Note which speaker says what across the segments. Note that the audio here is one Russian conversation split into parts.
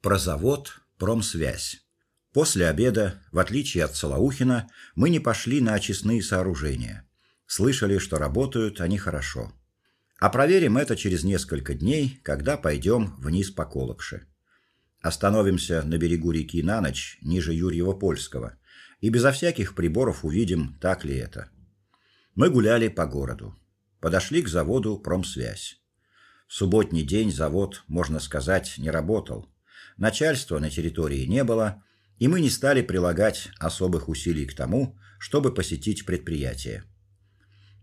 Speaker 1: Про завод Промсвязь. После обеда, в отличие от Солоухина, мы не пошли на очистные сооружения. Слышали, что работают они хорошо. А проверим это через несколько дней, когда пойдем вниз по Колокше. Остановимся на берегу реки на ночь, ниже Юрьево-Польского, и безо всяких приборов увидим, так ли это. Мы гуляли по городу. Подошли к заводу Промсвязь. В субботний день завод, можно сказать, не работал. Начальства на территории не было, и мы не стали прилагать особых усилий к тому, чтобы посетить предприятие.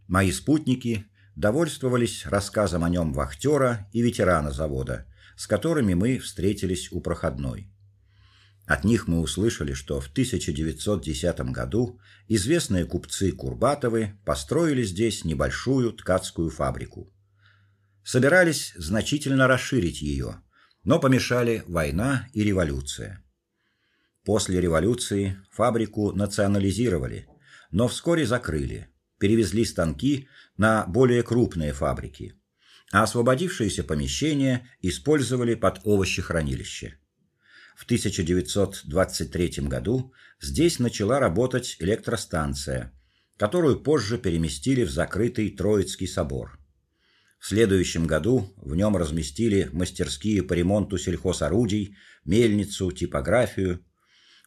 Speaker 1: Мои спутники довольствовались рассказом о нем вахтера и ветерана завода, с которыми мы встретились у проходной. От них мы услышали, что в 1910 году известные купцы Курбатовы построили здесь небольшую ткацкую фабрику. Собирались значительно расширить ее, но помешали война и революция. После революции фабрику национализировали, но вскоре закрыли. Перевезли станки на более крупные фабрики, а освободившиеся помещения использовали под овощехранилище. В 1923 году здесь начала работать электростанция, которую позже переместили в закрытый Троицкий собор. В следующем году в нем разместили мастерские по ремонту сельхозорудий, мельницу, типографию.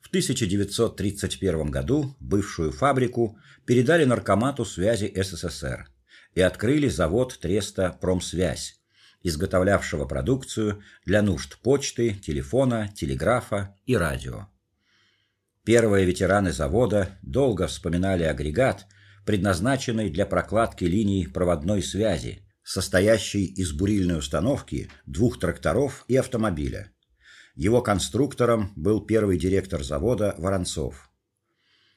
Speaker 1: В 1931 году бывшую фабрику передали Наркомату связи СССР и открыли завод Треста Промсвязь, изготовлявшего продукцию для нужд почты, телефона, телеграфа и радио. Первые ветераны завода долго вспоминали агрегат, предназначенный для прокладки линий проводной связи, состоящий из бурильной установки, двух тракторов и автомобиля. Его конструктором был первый директор завода Воронцов.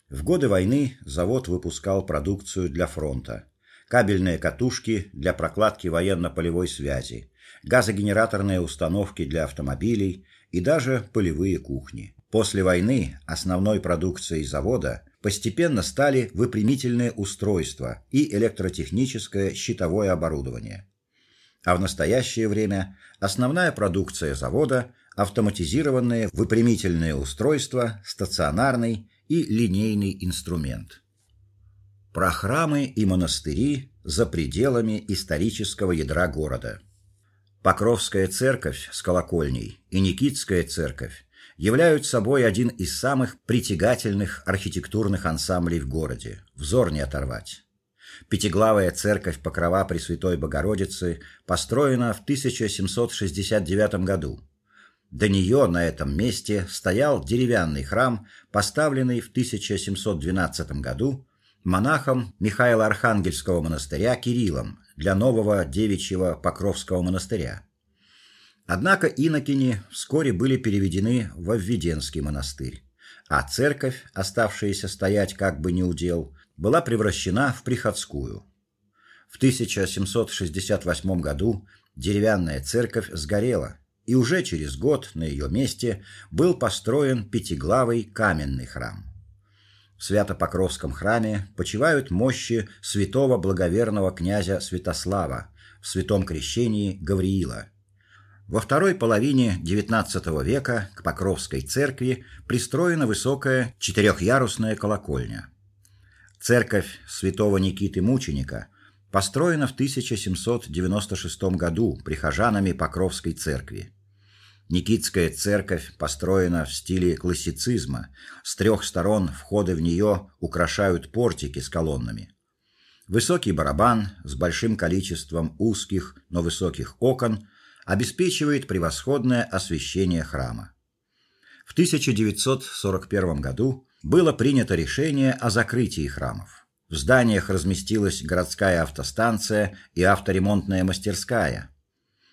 Speaker 1: В годы войны завод выпускал продукцию для фронта: кабельные катушки для прокладки военно-полевой связи, газогенераторные установки для автомобилей и даже полевые кухни. После войны основной продукцией завода постепенно стали выпрямительные устройства и электротехническое щитовое оборудование. А в настоящее время основная продукция завода автоматизированные выпрямительные устройства, стационарный и линейный инструмент про храмы и монастыри за пределами исторического ядра города. Покровская церковь с колокольней и Никитская церковь являются собой один из самых притягательных архитектурных ансамблей в городе. Взор не оторвать. Пятиглавая церковь Покрова Пресвятой Богородицы построена в 1769 году. До нее на этом месте стоял деревянный храм, поставленный в 1712 году монахом Михаила Архангельского монастыря Кириллом для нового девичьего Покровского монастыря. Однако инокини вскоре были переведены в Введенский монастырь, а церковь, оставшаяся стоять как бы неудел, была превращена в приходскую. В 1768 году деревянная церковь сгорела, и уже через год на ее месте был построен пятиглавый каменный храм. В Свято-Покровском храме почивают мощи святого благоверного князя Святослава в святом крещении Гавриила. Во второй половине XIX века к Покровской церкви пристроена высокая четырехъярусная колокольня. Церковь Святого Никиты Мученика построена в 1796 году прихожанами Покровской церкви. Никитская церковь построена в стиле классицизма. С трех сторон входы в нее украшают портики с колоннами. Высокий барабан с большим количеством узких, но высоких окон обеспечивает превосходное освещение храма. В 1941 году было принято решение о закрытии храмов. В зданиях разместилась городская автостанция и авторемонтная мастерская.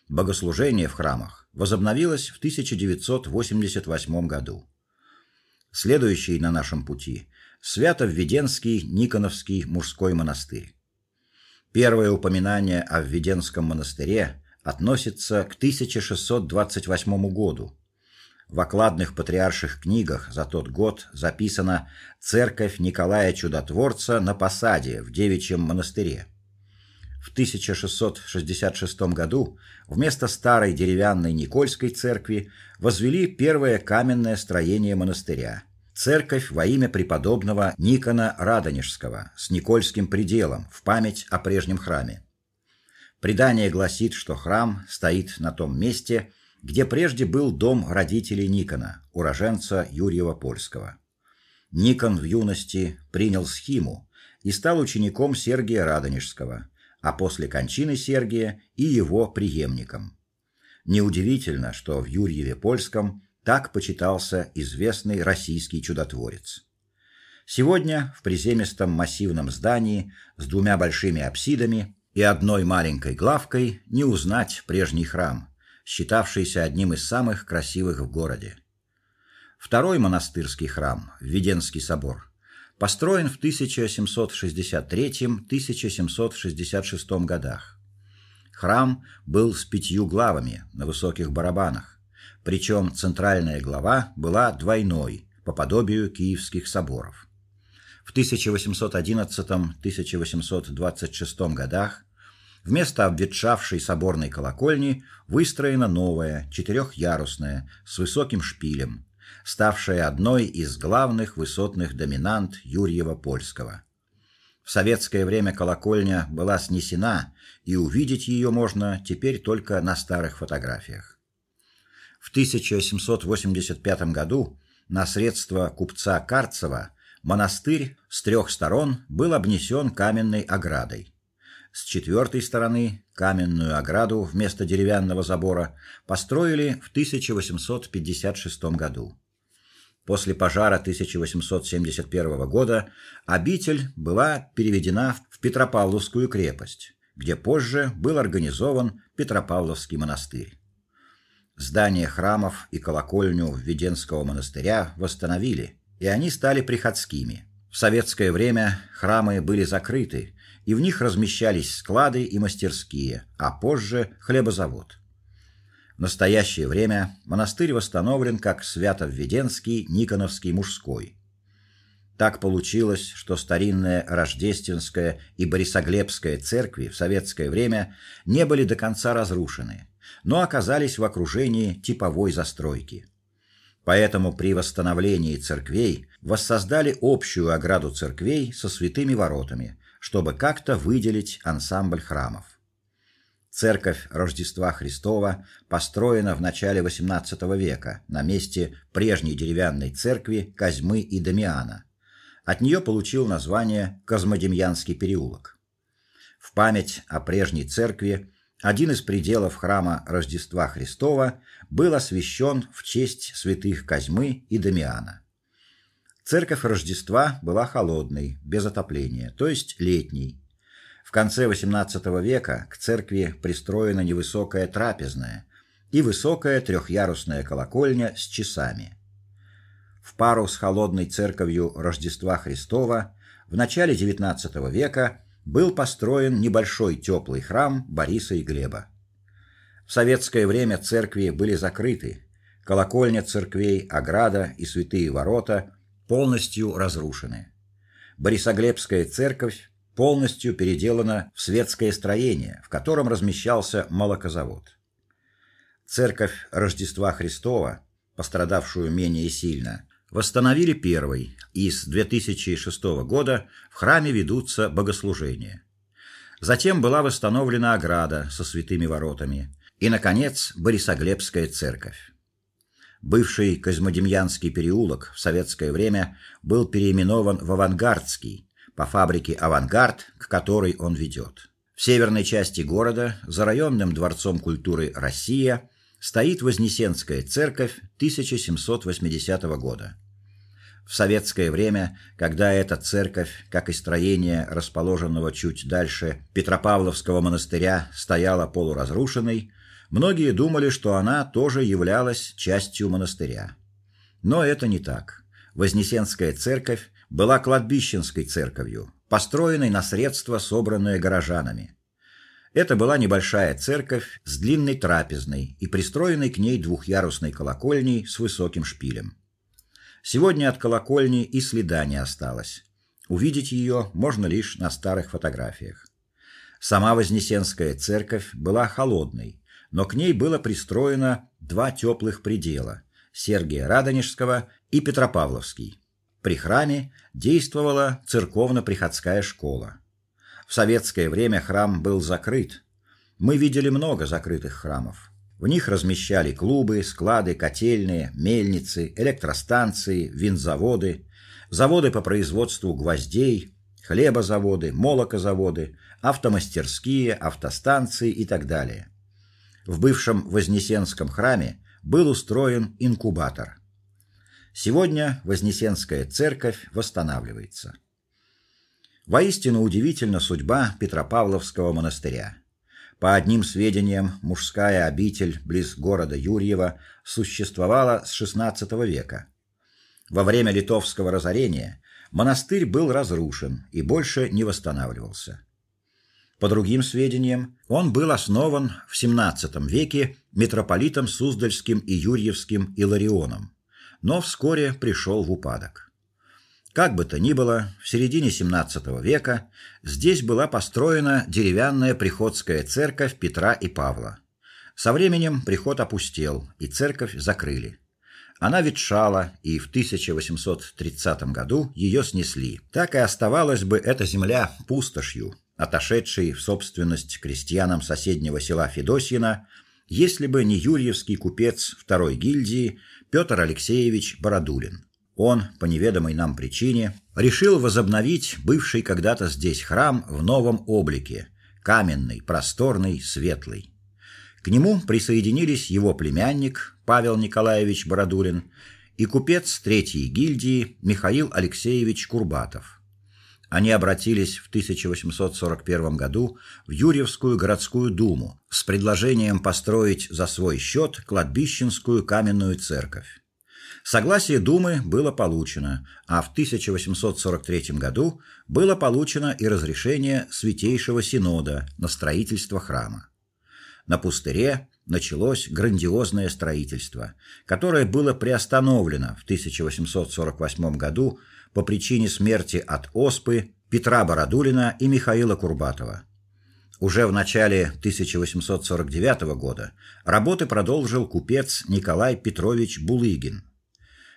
Speaker 1: Богослужения в храмах возобновилась в 1988 году. Следующий на нашем пути Свято-Введенский Никоновский мужской монастырь. Первое упоминание о Введенском монастыре относится к 1628 году. В окладных патриарших книгах за тот год записана церковь Николая Чудотворца на посаде в девичьем монастыре. В В 1666 году вместо старой деревянной Никольской церкви возвели первое каменное строение монастыря церковь во имя преподобного Никона Радонежского с Никольским пределом в память о прежнем храме. Предание гласит, что храм стоит на том месте, где прежде был дом родителей Никона, уроженца Юрьева Польского. Никон в юности принял схиму и стал учеником Сергия Радонежского, а после кончины Сергия и его преемником. Неудивительно, что в Юрьеве Польском так почитался известный российский чудотворец. Сегодня в приземистом массивном здании с двумя большими апсидами и одной маленькой главкой не узнать прежний храм, считавшийся одним из самых красивых в городе. Второй монастырский храм, Введенский собор, построен в 1763-1766 годах. Храм был с пятью главами на высоких барабанах, причем центральная глава была двойной, по подобию киевских соборов. В 1811-1826 годах вместо обветшавшей соборной колокольни выстроена новая, четырехярусная, с высоким шпилем, ставшая одной из главных высотных доминант Юрьева-Польского. В советское время колокольня была снесена, и увидеть ее можно теперь только на старых фотографиях. В 1785 году на средства купца Карцева монастырь с трех сторон был обнесен каменной оградой. С четвертой стороны каменную ограду вместо деревянного забора построили в 1856 году. После пожара 1871 года обитель была переведена в Петропавловскую крепость, где позже был организован Петропавловский монастырь. Здания храмов и колокольню Введенского монастыря восстановили, и они стали приходскими. В советское время храмы были закрыты, и в них размещались склады и мастерские, а позже хлебозавод. В настоящее время монастырь восстановлен как Свято-Введенский Никоновский мужской. Так получилось, что старинная Рождественская и Борисоглебская церкви в советское время не были до конца разрушены но оказались в окружении типовой застройки. Поэтому при восстановлении церквей воссоздали общую ограду церквей со святыми воротами, чтобы как-то выделить ансамбль храмов. Церковь Рождества Христова построена в начале XVIII века на месте прежней деревянной церкви Козьмы и Дамиана. От нее получил название Козмодемьянский переулок. В память о прежней церкви один из пределов храма Рождества Христова был освящен в честь святых Козьмы и Дамиана. Церковь Рождества была холодной, без отопления, то есть летней. В конце XVIII века к церкви пристроена невысокая трапезная и высокая трехъярусная колокольня с часами. В пару с холодной церковью Рождества Христова в начале XIX века был построен небольшой теплый храм Бориса и Глеба. В советское время церкви были закрыты. Колокольня церквей, ограда и святые ворота полностью разрушены. Борисоглебская церковь полностью переделана в светское строение, в котором размещался молокозавод. Церковь Рождества Христова, пострадавшую менее сильно, восстановили первой, и с 2006 года в храме ведутся богослужения. Затем была восстановлена ограда со святыми воротами и наконец Борисоглебская церковь. Бывший Козьмодемьянский переулок в советское время был переименован в Авангардский по фабрике Авангард, к которой он ведет. В северной части города, за районным дворцом культуры Россия, стоит Вознесенская церковь 1780 года. В советское время, когда эта церковь, как и строение расположенного чуть дальше Петропавловского монастыря, стояла полуразрушенной, многие думали, что она тоже являлась частью монастыря. Но это не так. Вознесенская церковь была кладбищенской церковью, построенной на средства, собранные горожанами. Это была небольшая церковь с длинной трапезной и пристроенной к ней двухъярусной колокольней с высоким шпилем. Сегодня от колокольни и следа не осталось. Увидеть ее можно лишь на старых фотографиях. Сама Вознесенская церковь была холодной, но к ней было пристроено два теплых предела: Сергия Радонежского и Петропавловский. При храме действовала церковно-приходская школа. В советское время храм был закрыт. Мы видели много закрытых храмов. В них размещали клубы, склады, котельные, мельницы, электростанции, винзаводы, заводы по производству гвоздей, хлебозаводы, молокозаводы, автомастерские, автостанции и так далее. В бывшем Вознесенском храме был устроен инкубатор. Сегодня Вознесенская церковь восстанавливается. Воистину удивительна судьба Петропавловского монастыря. По одним сведениям, мужская обитель близ города Юрьева существовала с XVI века. Во время литовского разорения монастырь был разрушен и больше не восстанавливался. По другим сведениям, он был основан в XVII веке митрополитом Суздальским и Юрьевским Иларионом, но вскоре пришел в упадок. Как бы то ни было, в середине XVII века здесь была построена деревянная приходская церковь Петра и Павла. Со временем приход опустел, и церковь закрыли. Она ветшала, и в 1830 году ее снесли. Так и оставалась бы эта земля пустошью, отошедшей в собственность крестьянам соседнего села Федосьино, если бы не юрьевский купец второй гильдии Петр Алексеевич Бородулин. Он, по неведомой нам причине, решил возобновить бывший когда-то здесь храм в новом облике: каменный, просторный, светлый. К нему присоединились его племянник Павел Николаевич Бородулин и купец третьей гильдии Михаил Алексеевич Курбатов. Они обратились в 1841 году в Юрьевскую городскую думу с предложением построить за свой счет кладбищенскую каменную церковь. Согласие думы было получено, а в 1843 году было получено и разрешение Святейшего Синода на строительство храма. На пустыре началось грандиозное строительство, которое было приостановлено в 1848 году по причине смерти от оспы Петра Бородулина и Михаила Курбатова. Уже в начале 1849 года работы продолжил купец Николай Петрович Булыгин.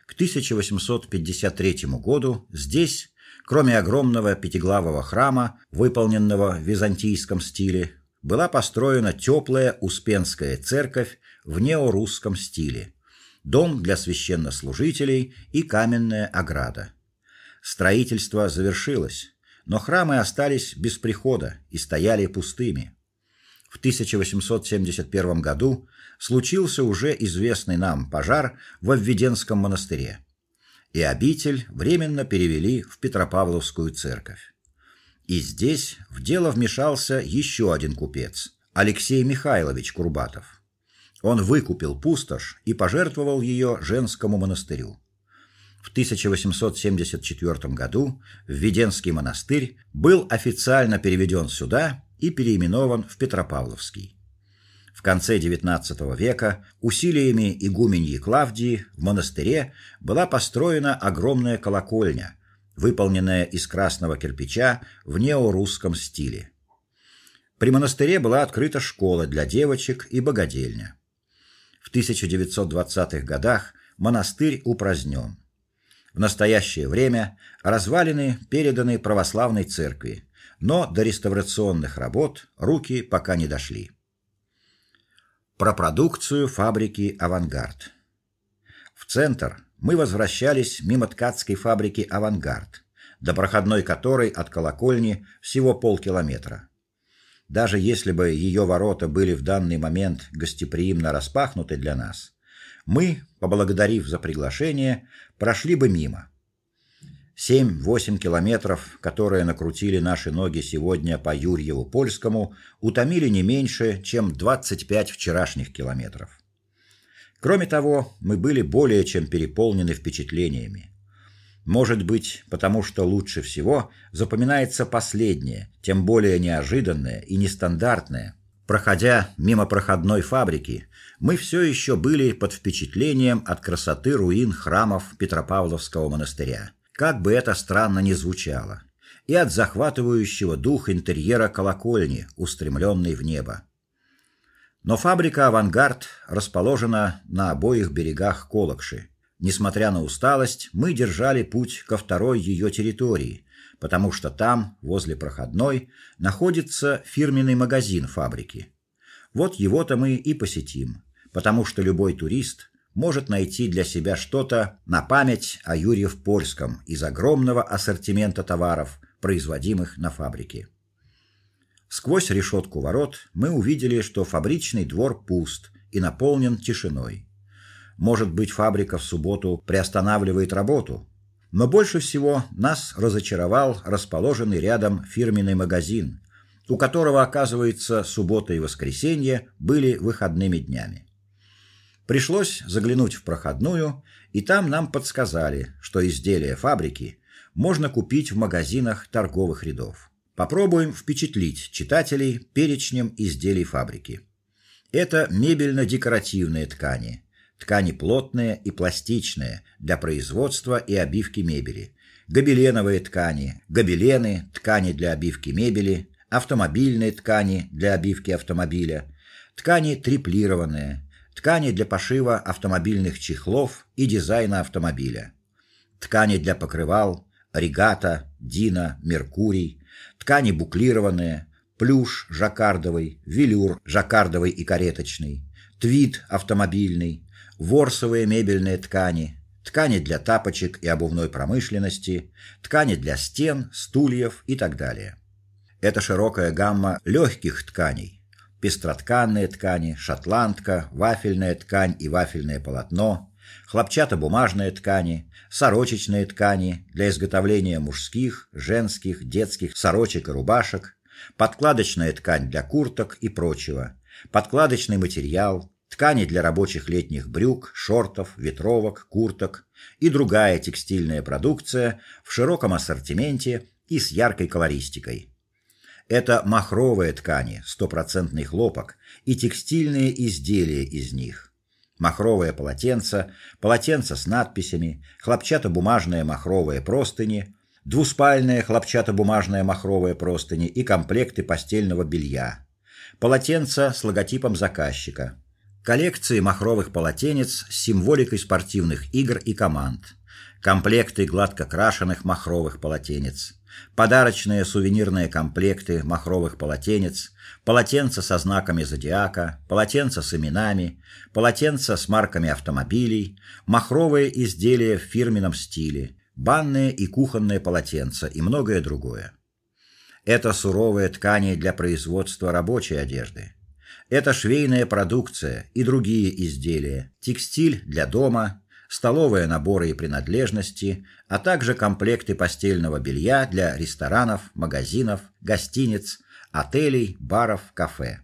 Speaker 1: К 1853 году здесь, кроме огромного пятиглавого храма, выполненного в византийском стиле, была построена теплая Успенская церковь в неорусском стиле, дом для священнослужителей и каменная ограда. Строительство завершилось, но храмы остались без прихода и стояли пустыми. В 1871 году случился уже известный нам пожар в Введенском монастыре. И обитель временно перевели в Петропавловскую церковь. И здесь в дело вмешался еще один купец, Алексей Михайлович Курбатов. Он выкупил пустошь и пожертвовал ее женскому монастырю. В 1874 году Введенский монастырь был официально переведен сюда и переименован в Петропавловский. В конце XIX века усилиями игуменьи Клавдии в монастыре была построена огромная колокольня, выполненная из красного кирпича в неорусском стиле. При монастыре была открыта школа для девочек и богадельня. В 1920-х годах монастырь упразднен. В настоящее время развалины переданы православной церкви, но до реставрационных работ руки пока не дошли. Про продукцию фабрики Авангард. В центр мы возвращались мимо ткацкой фабрики Авангард, до проходной которой от колокольни всего полкилометра. Даже если бы ее ворота были в данный момент гостеприимно распахнуты для нас, мы, поблагодарив за приглашение, прошли бы мимо. 7-8 километров, которые накрутили наши ноги сегодня по Юрьеву Польскому, утомили не меньше, чем 25 вчерашних километров. Кроме того, мы были более чем переполнены впечатлениями. Может быть, потому что лучше всего запоминается последнее, тем более неожиданное и нестандартное. Проходя мимо проходной фабрики, мы все еще были под впечатлением от красоты руин храмов Петропавловского монастыря как бы это странно ни звучало. и от захватывающего дух интерьера колокольни, устремленной в небо. Но фабрика Авангард расположена на обоих берегах Колокши. Несмотря на усталость, мы держали путь ко второй ее территории, потому что там, возле проходной, находится фирменный магазин фабрики. Вот его-то мы и посетим, потому что любой турист может найти для себя что-то на память о Юрьев-Польском из огромного ассортимента товаров, производимых на фабрике. Сквозь решетку ворот мы увидели, что фабричный двор пуст и наполнен тишиной. Может быть, фабрика в субботу приостанавливает работу, но больше всего нас разочаровал расположенный рядом фирменный магазин, у которого, оказывается, суббота и воскресенье были выходными днями. Пришлось заглянуть в проходную, и там нам подсказали, что изделия фабрики можно купить в магазинах торговых рядов. Попробуем впечатлить читателей перечнем изделий фабрики. Это мебельно-декоративные ткани, ткани плотные и пластичные для производства и обивки мебели, гобеленовые ткани, гобелены, ткани для обивки мебели, автомобильные ткани для обивки автомобиля, ткани триплированные, ткани для пошива автомобильных чехлов и дизайна автомобиля, ткани для покрывал, регата, дина, меркурий, ткани буклированные, плюш жаккардовый, велюр жаккардовый и кареточный, твид автомобильный, ворсовые мебельные ткани, ткани для тапочек и обувной промышленности, ткани для стен, стульев и так далее. Это широкая гамма легких тканей, пестротканные ткани, шотландка, вафельная ткань и вафельное полотно, хлопчатобумажные ткани, сорочечные ткани для изготовления мужских, женских, детских сорочек и рубашек, подкладочная ткань для курток и прочего, подкладочный материал, ткани для рабочих летних брюк, шортов, ветровок, курток и другая текстильная продукция в широком ассортименте и с яркой колористикой. Это махровые ткани, стопроцентный хлопок и текстильные изделия из них. Махровые полотенца, полотенца с надписями, хлопчатобумажные махровые простыни, двуспальные хлопчатобумажные махровые простыни и комплекты постельного белья. Полотенца с логотипом заказчика. Коллекции махровых полотенец с символикой спортивных игр и команд. Комплекты гладко крашеных махровых полотенец подарочные сувенирные комплекты махровых полотенец, полотенца со знаками зодиака, полотенца с именами, полотенца с марками автомобилей, махровые изделия в фирменном стиле, банные и кухонные полотенца и многое другое. Это суровые ткани для производства рабочей одежды. Это швейная продукция и другие изделия, текстиль для дома, столовые наборы и принадлежности, а также комплекты постельного белья для ресторанов, магазинов, гостиниц, отелей, баров, кафе.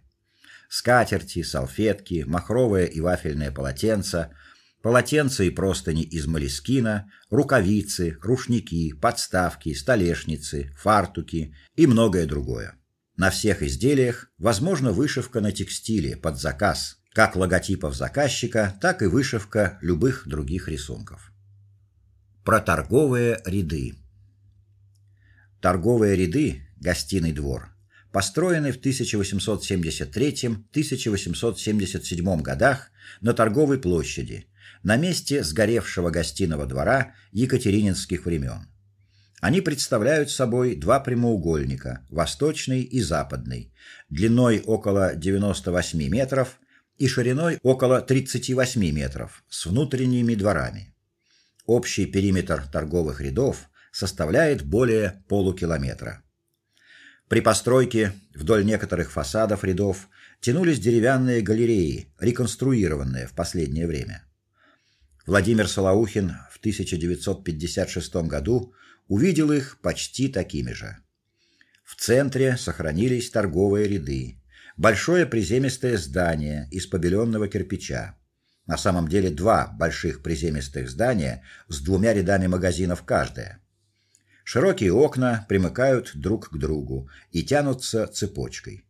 Speaker 1: Скатерти, салфетки, махровые и вафельные полотенца, полотенца и простыни из молескина, рукавицы, рушники, подставки, столешницы, фартуки и многое другое. На всех изделиях возможна вышивка на текстиле под заказ как логотипов заказчика, так и вышивка любых других рисунков. Про торговые ряды. Торговые ряды, гостиный двор, построены в 1873-1877 годах на торговой площади, на месте сгоревшего гостиного двора Екатерининских времен. Они представляют собой два прямоугольника, восточный и западный, длиной около 98 метров и шириной около 38 метров с внутренними дворами. Общий периметр торговых рядов составляет более полукилометра. При постройке вдоль некоторых фасадов рядов тянулись деревянные галереи, реконструированные в последнее время. Владимир Солоухин в 1956 году увидел их почти такими же. В центре сохранились торговые ряды, большое приземистое здание из побеленного кирпича. На самом деле два больших приземистых здания с двумя рядами магазинов каждое. Широкие окна примыкают друг к другу и тянутся цепочкой.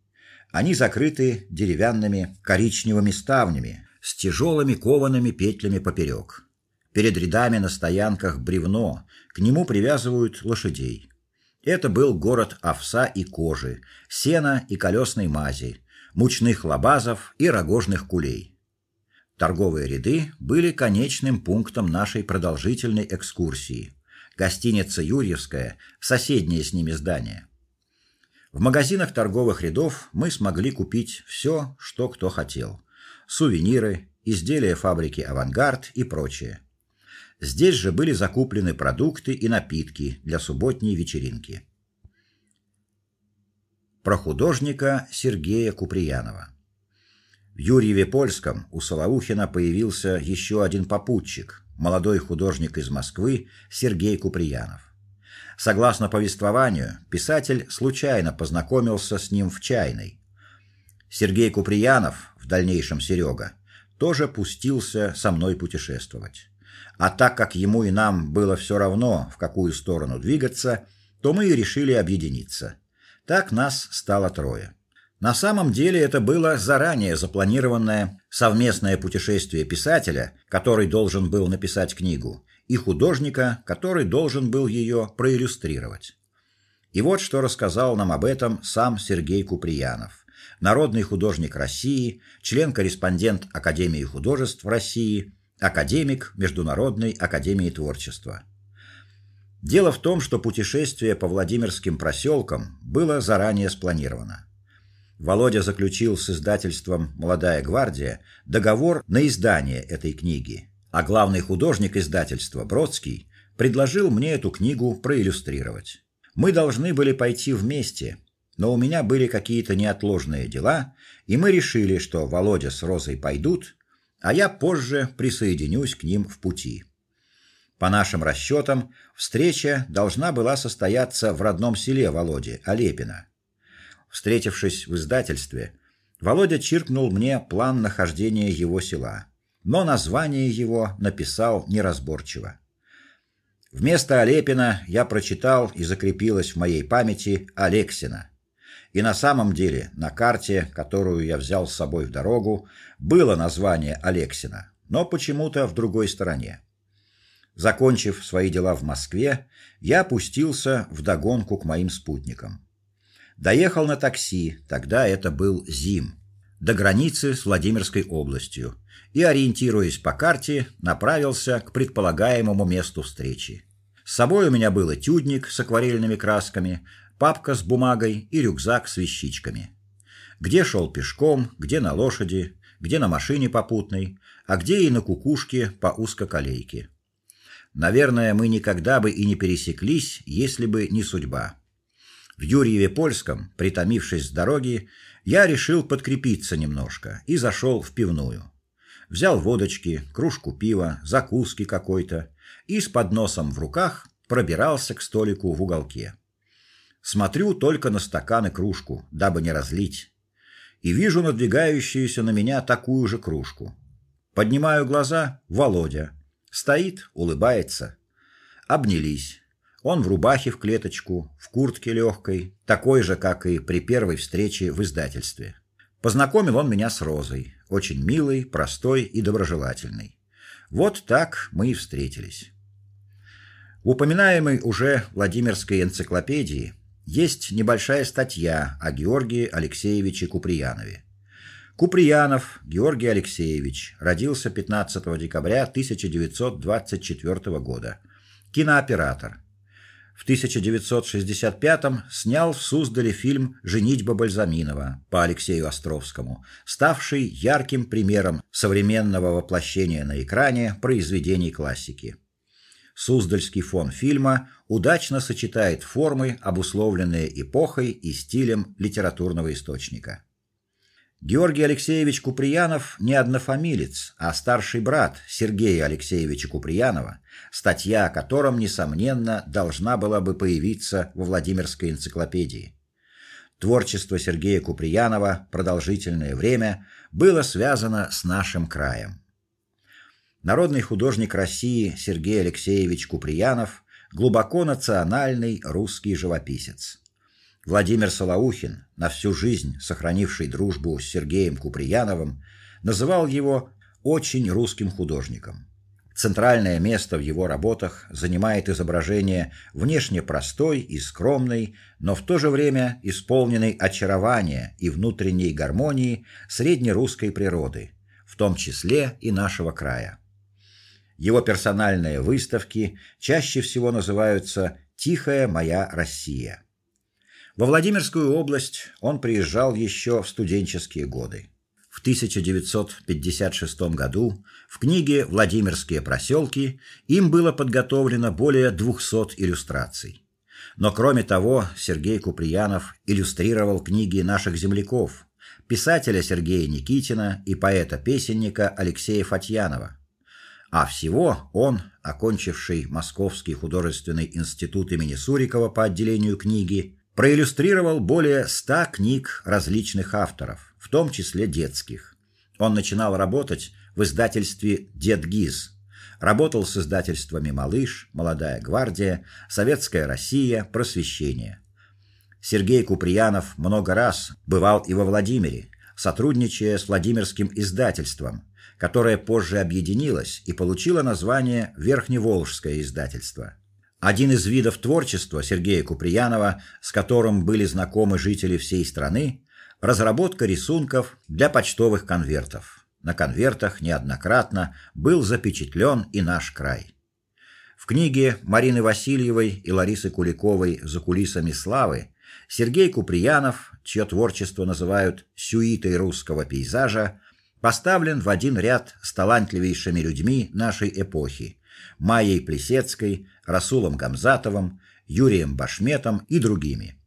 Speaker 1: Они закрыты деревянными коричневыми ставнями с тяжелыми коваными петлями поперек. Перед рядами на стоянках бревно, к нему привязывают лошадей. Это был город овса и кожи, сена и колесной мази, мучных лабазов и рогожных кулей. Торговые ряды были конечным пунктом нашей продолжительной экскурсии. Гостиница Юрьевская, соседнее с ними здание. В магазинах торговых рядов мы смогли купить все, что кто хотел: сувениры, изделия фабрики Авангард и прочее. Здесь же были закуплены продукты и напитки для субботней вечеринки. Про художника Сергея Куприянова. В Юрьеве-Польском у Солоухина появился еще один попутчик, молодой художник из Москвы Сергей Куприянов. Согласно повествованию, писатель случайно познакомился с ним в чайной. Сергей Куприянов, в дальнейшем Серега, тоже пустился со мной путешествовать. А так как ему и нам было все равно, в какую сторону двигаться, то мы и решили объединиться. Так нас стало трое. На самом деле это было заранее запланированное совместное путешествие писателя, который должен был написать книгу, и художника, который должен был ее проиллюстрировать. И вот что рассказал нам об этом сам Сергей Куприянов, народный художник России, член-корреспондент Академии художеств России академик Международной академии творчества. Дело в том, что путешествие по Владимирским проселкам было заранее спланировано. Володя заключил с издательством Молодая гвардия договор на издание этой книги, а главный художник издательства Бродский предложил мне эту книгу проиллюстрировать. Мы должны были пойти вместе, но у меня были какие-то неотложные дела, и мы решили, что Володя с Розой пойдут, а я позже присоединюсь к ним в пути. По нашим расчетам, встреча должна была состояться в родном селе Володи, Олепино. Встретившись в издательстве, Володя чиркнул мне план нахождения его села, но название его написал неразборчиво. Вместо Олепина я прочитал и закрепилось в моей памяти Алексина. И на самом деле, на карте, которую я взял с собой в дорогу, было название Алексина, но почему-то в другой стороне. Закончив свои дела в Москве, я опустился в догонку к моим спутникам. Доехал на такси, тогда это был зим, до границы с Владимирской областью, и ориентируясь по карте, направился к предполагаемому месту встречи. С собой у меня был этюдник с акварельными красками, папка с бумагой и рюкзак с вещичками. Где шел пешком, где на лошади, где на машине попутной, а где и на кукушке по узкоколейке. Наверное, мы никогда бы и не пересеклись, если бы не судьба. В Юрьеве-Польском, притомившись с дороги, я решил подкрепиться немножко и зашел в пивную. Взял водочки, кружку пива, закуски какой-то и с подносом в руках пробирался к столику в уголке. Смотрю только на стакан и кружку, дабы не разлить. И вижу надвигающуюся на меня такую же кружку. Поднимаю глаза, Володя стоит, улыбается. Обнялись. Он в рубахе в клеточку, в куртке легкой, такой же, как и при первой встрече в издательстве. Познакомил он меня с Розой, очень милой, простой и доброжелательной. Вот так мы и встретились. В упоминаемой уже Владимирской энциклопедии есть небольшая статья о Георгии Алексеевиче Куприянове. Куприянов Георгий Алексеевич родился 15 декабря 1924 года. Кинооператор. В 1965-м снял в Суздале фильм Женитьба Бальзаминова по Алексею Островскому, ставший ярким примером современного воплощения на экране произведений классики. Суздальский фон фильма удачно сочетает формы, обусловленные эпохой и стилем литературного источника. Георгий Алексеевич Куприянов не однофамилец, а старший брат Сергея Алексеевича Куприянова, статья о котором несомненно должна была бы появиться во Владимирской энциклопедии. Творчество Сергея Куприянова продолжительное время было связано с нашим краем. Народный художник России Сергей Алексеевич Куприянов глубоко национальный русский живописец. Владимир Солоухин, на всю жизнь сохранивший дружбу с Сергеем Куприяновым, называл его очень русским художником. Центральное место в его работах занимает изображение внешне простой и скромной, но в то же время исполненной очарования и внутренней гармонии среднерусской природы, в том числе и нашего края. Его персональные выставки чаще всего называются Тихая моя Россия. Во Владимирскую область он приезжал еще в студенческие годы. В 1956 году в книге Владимирские проселки им было подготовлено более 200 иллюстраций. Но кроме того, Сергей Куприянов иллюстрировал книги наших земляков, писателя Сергея Никитина и поэта-песенника Алексея Фатьянова. А всего он, окончивший Московский художественный институт имени Сурикова по отделению книги, проиллюстрировал более ста книг различных авторов, в том числе детских. Он начинал работать в издательстве Дед Гиз. Работал с издательствами Малыш, Молодая гвардия, Советская Россия, Просвещение. Сергей Куприянов много раз бывал и во Владимире, сотрудничая с Владимирским издательством, которое позже объединилось и получило название Верхневолжское издательство. Один из видов творчества Сергея Куприянова, с которым были знакомы жители всей страны, разработка рисунков для почтовых конвертов. На конвертах неоднократно был запечатлен и наш край. В книге Марины Васильевой и Ларисы Куликовой За кулисами славы Сергей Куприянов, чье творчество называют сюитой русского пейзажа, поставлен в один ряд с талантливейшими людьми нашей эпохи: Майей Плесецкой, Расулом Гамзатовым, Юрием Башметом и другими.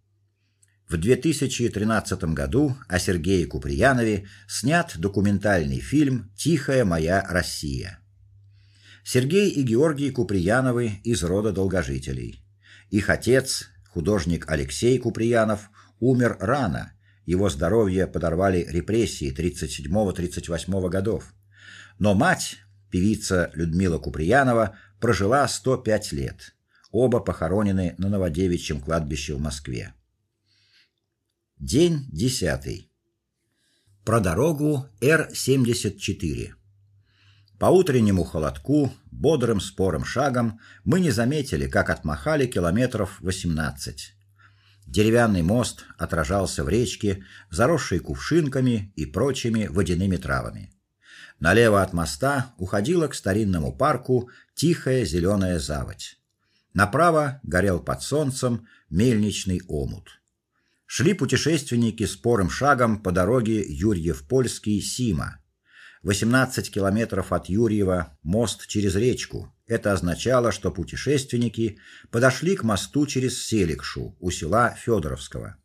Speaker 1: В 2013 году о Сергее Куприянове снят документальный фильм Тихая моя Россия. Сергей и Георгий Куприяновы из рода долгожителей. Их отец, художник Алексей Куприянов, умер рано. Его здоровье подорвали репрессии 37-38 годов. Но мать, певица Людмила Куприянова прожила 105 лет. Оба похоронены на Новодевичьем кладбище в Москве. День десятый. Про дорогу Р-74. По утреннему холодку, бодрым спорым шагом мы не заметили, как отмахали километров 18. Деревянный мост отражался в речке, заросшей кувшинками и прочими водяными травами. Налево от моста уходила к старинному парку тихая зеленая заводь. Направо горел под солнцем мельничный омут. Шли путешественники спорым шагом по дороге Юрьев-Польский Сима. 18 километров от Юрьева мост через речку. Это означало, что путешественники подошли к мосту через Селикшу у села Федоровского.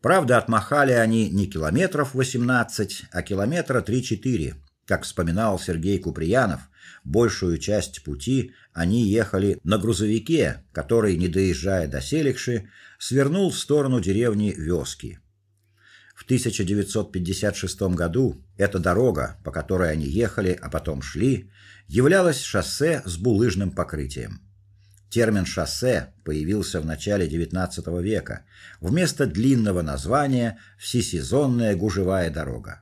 Speaker 1: Правда, отмахали они не километров 18, а километра 3-4 как вспоминал Сергей Куприянов, большую часть пути они ехали на грузовике, который, не доезжая до Селикши, свернул в сторону деревни Вёски. В 1956 году эта дорога, по которой они ехали, а потом шли, являлась шоссе с булыжным покрытием. Термин шоссе появился в начале XIX века вместо длинного названия всесезонная гужевая дорога.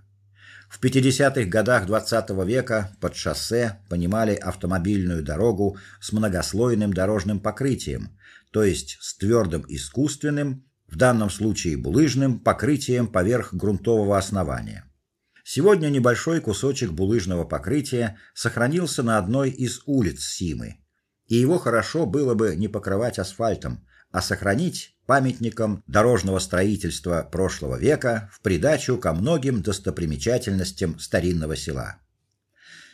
Speaker 1: В 50-х годах XX -го века под шоссе понимали автомобильную дорогу с многослойным дорожным покрытием, то есть с твердым искусственным, в данном случае булыжным покрытием поверх грунтового основания. Сегодня небольшой кусочек булыжного покрытия сохранился на одной из улиц Симы, и его хорошо было бы не покрывать асфальтом, а сохранить памятником дорожного строительства прошлого века в придачу ко многим достопримечательностям старинного села.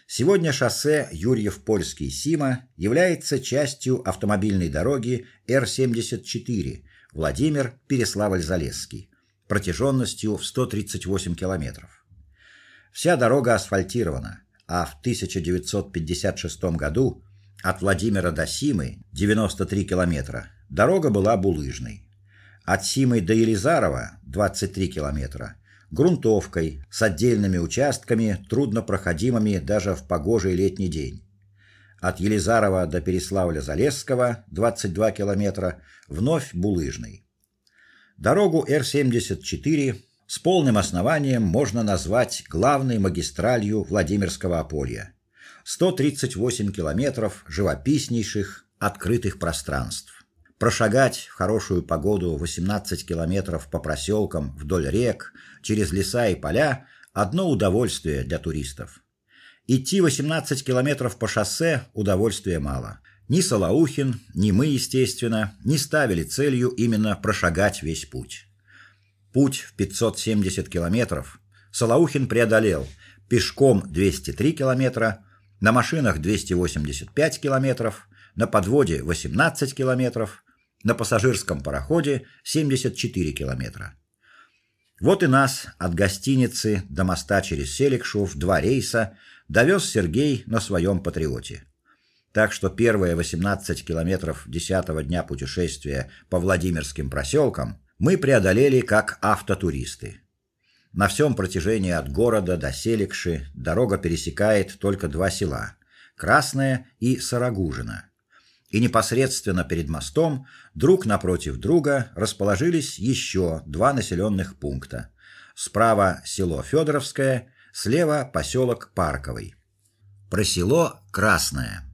Speaker 1: Сегодня шоссе Юрьев-Польский Сима является частью автомобильной дороги Р-74 Владимир-Переславль-Залесский протяженностью в 138 километров. Вся дорога асфальтирована, а в 1956 году от Владимира до Симы 93 километра дорога была булыжной от Симы до Елизарова 23 километра, грунтовкой с отдельными участками, труднопроходимыми даже в погожий летний день. От Елизарова до Переславля-Залесского 22 километра, вновь булыжный. Дорогу Р-74 с полным основанием можно назвать главной магистралью Владимирского Аполья. 138 километров живописнейших открытых пространств. Прошагать в хорошую погоду 18 километров по проселкам вдоль рек, через леса и поля одно удовольствие для туристов. Идти 18 километров по шоссе удовольствия мало. Ни Салаухин, ни мы, естественно, не ставили целью именно прошагать весь путь. Путь в 570 километров Салаухин преодолел пешком 203 километра, на машинах 285 километров, на подводе 18 километров, на пассажирском пароходе 74 километра. Вот и нас от гостиницы до моста через Селикшу в два рейса довез Сергей на своем патриоте. Так что первые 18 километров десятого дня путешествия по Владимирским проселкам мы преодолели как автотуристы. На всем протяжении от города до Селикши дорога пересекает только два села: Красное и Сарагужино. И непосредственно перед мостом друг напротив друга расположились еще два населенных пункта. Справа село Федоровское, слева поселок Парковый. Про село Красное.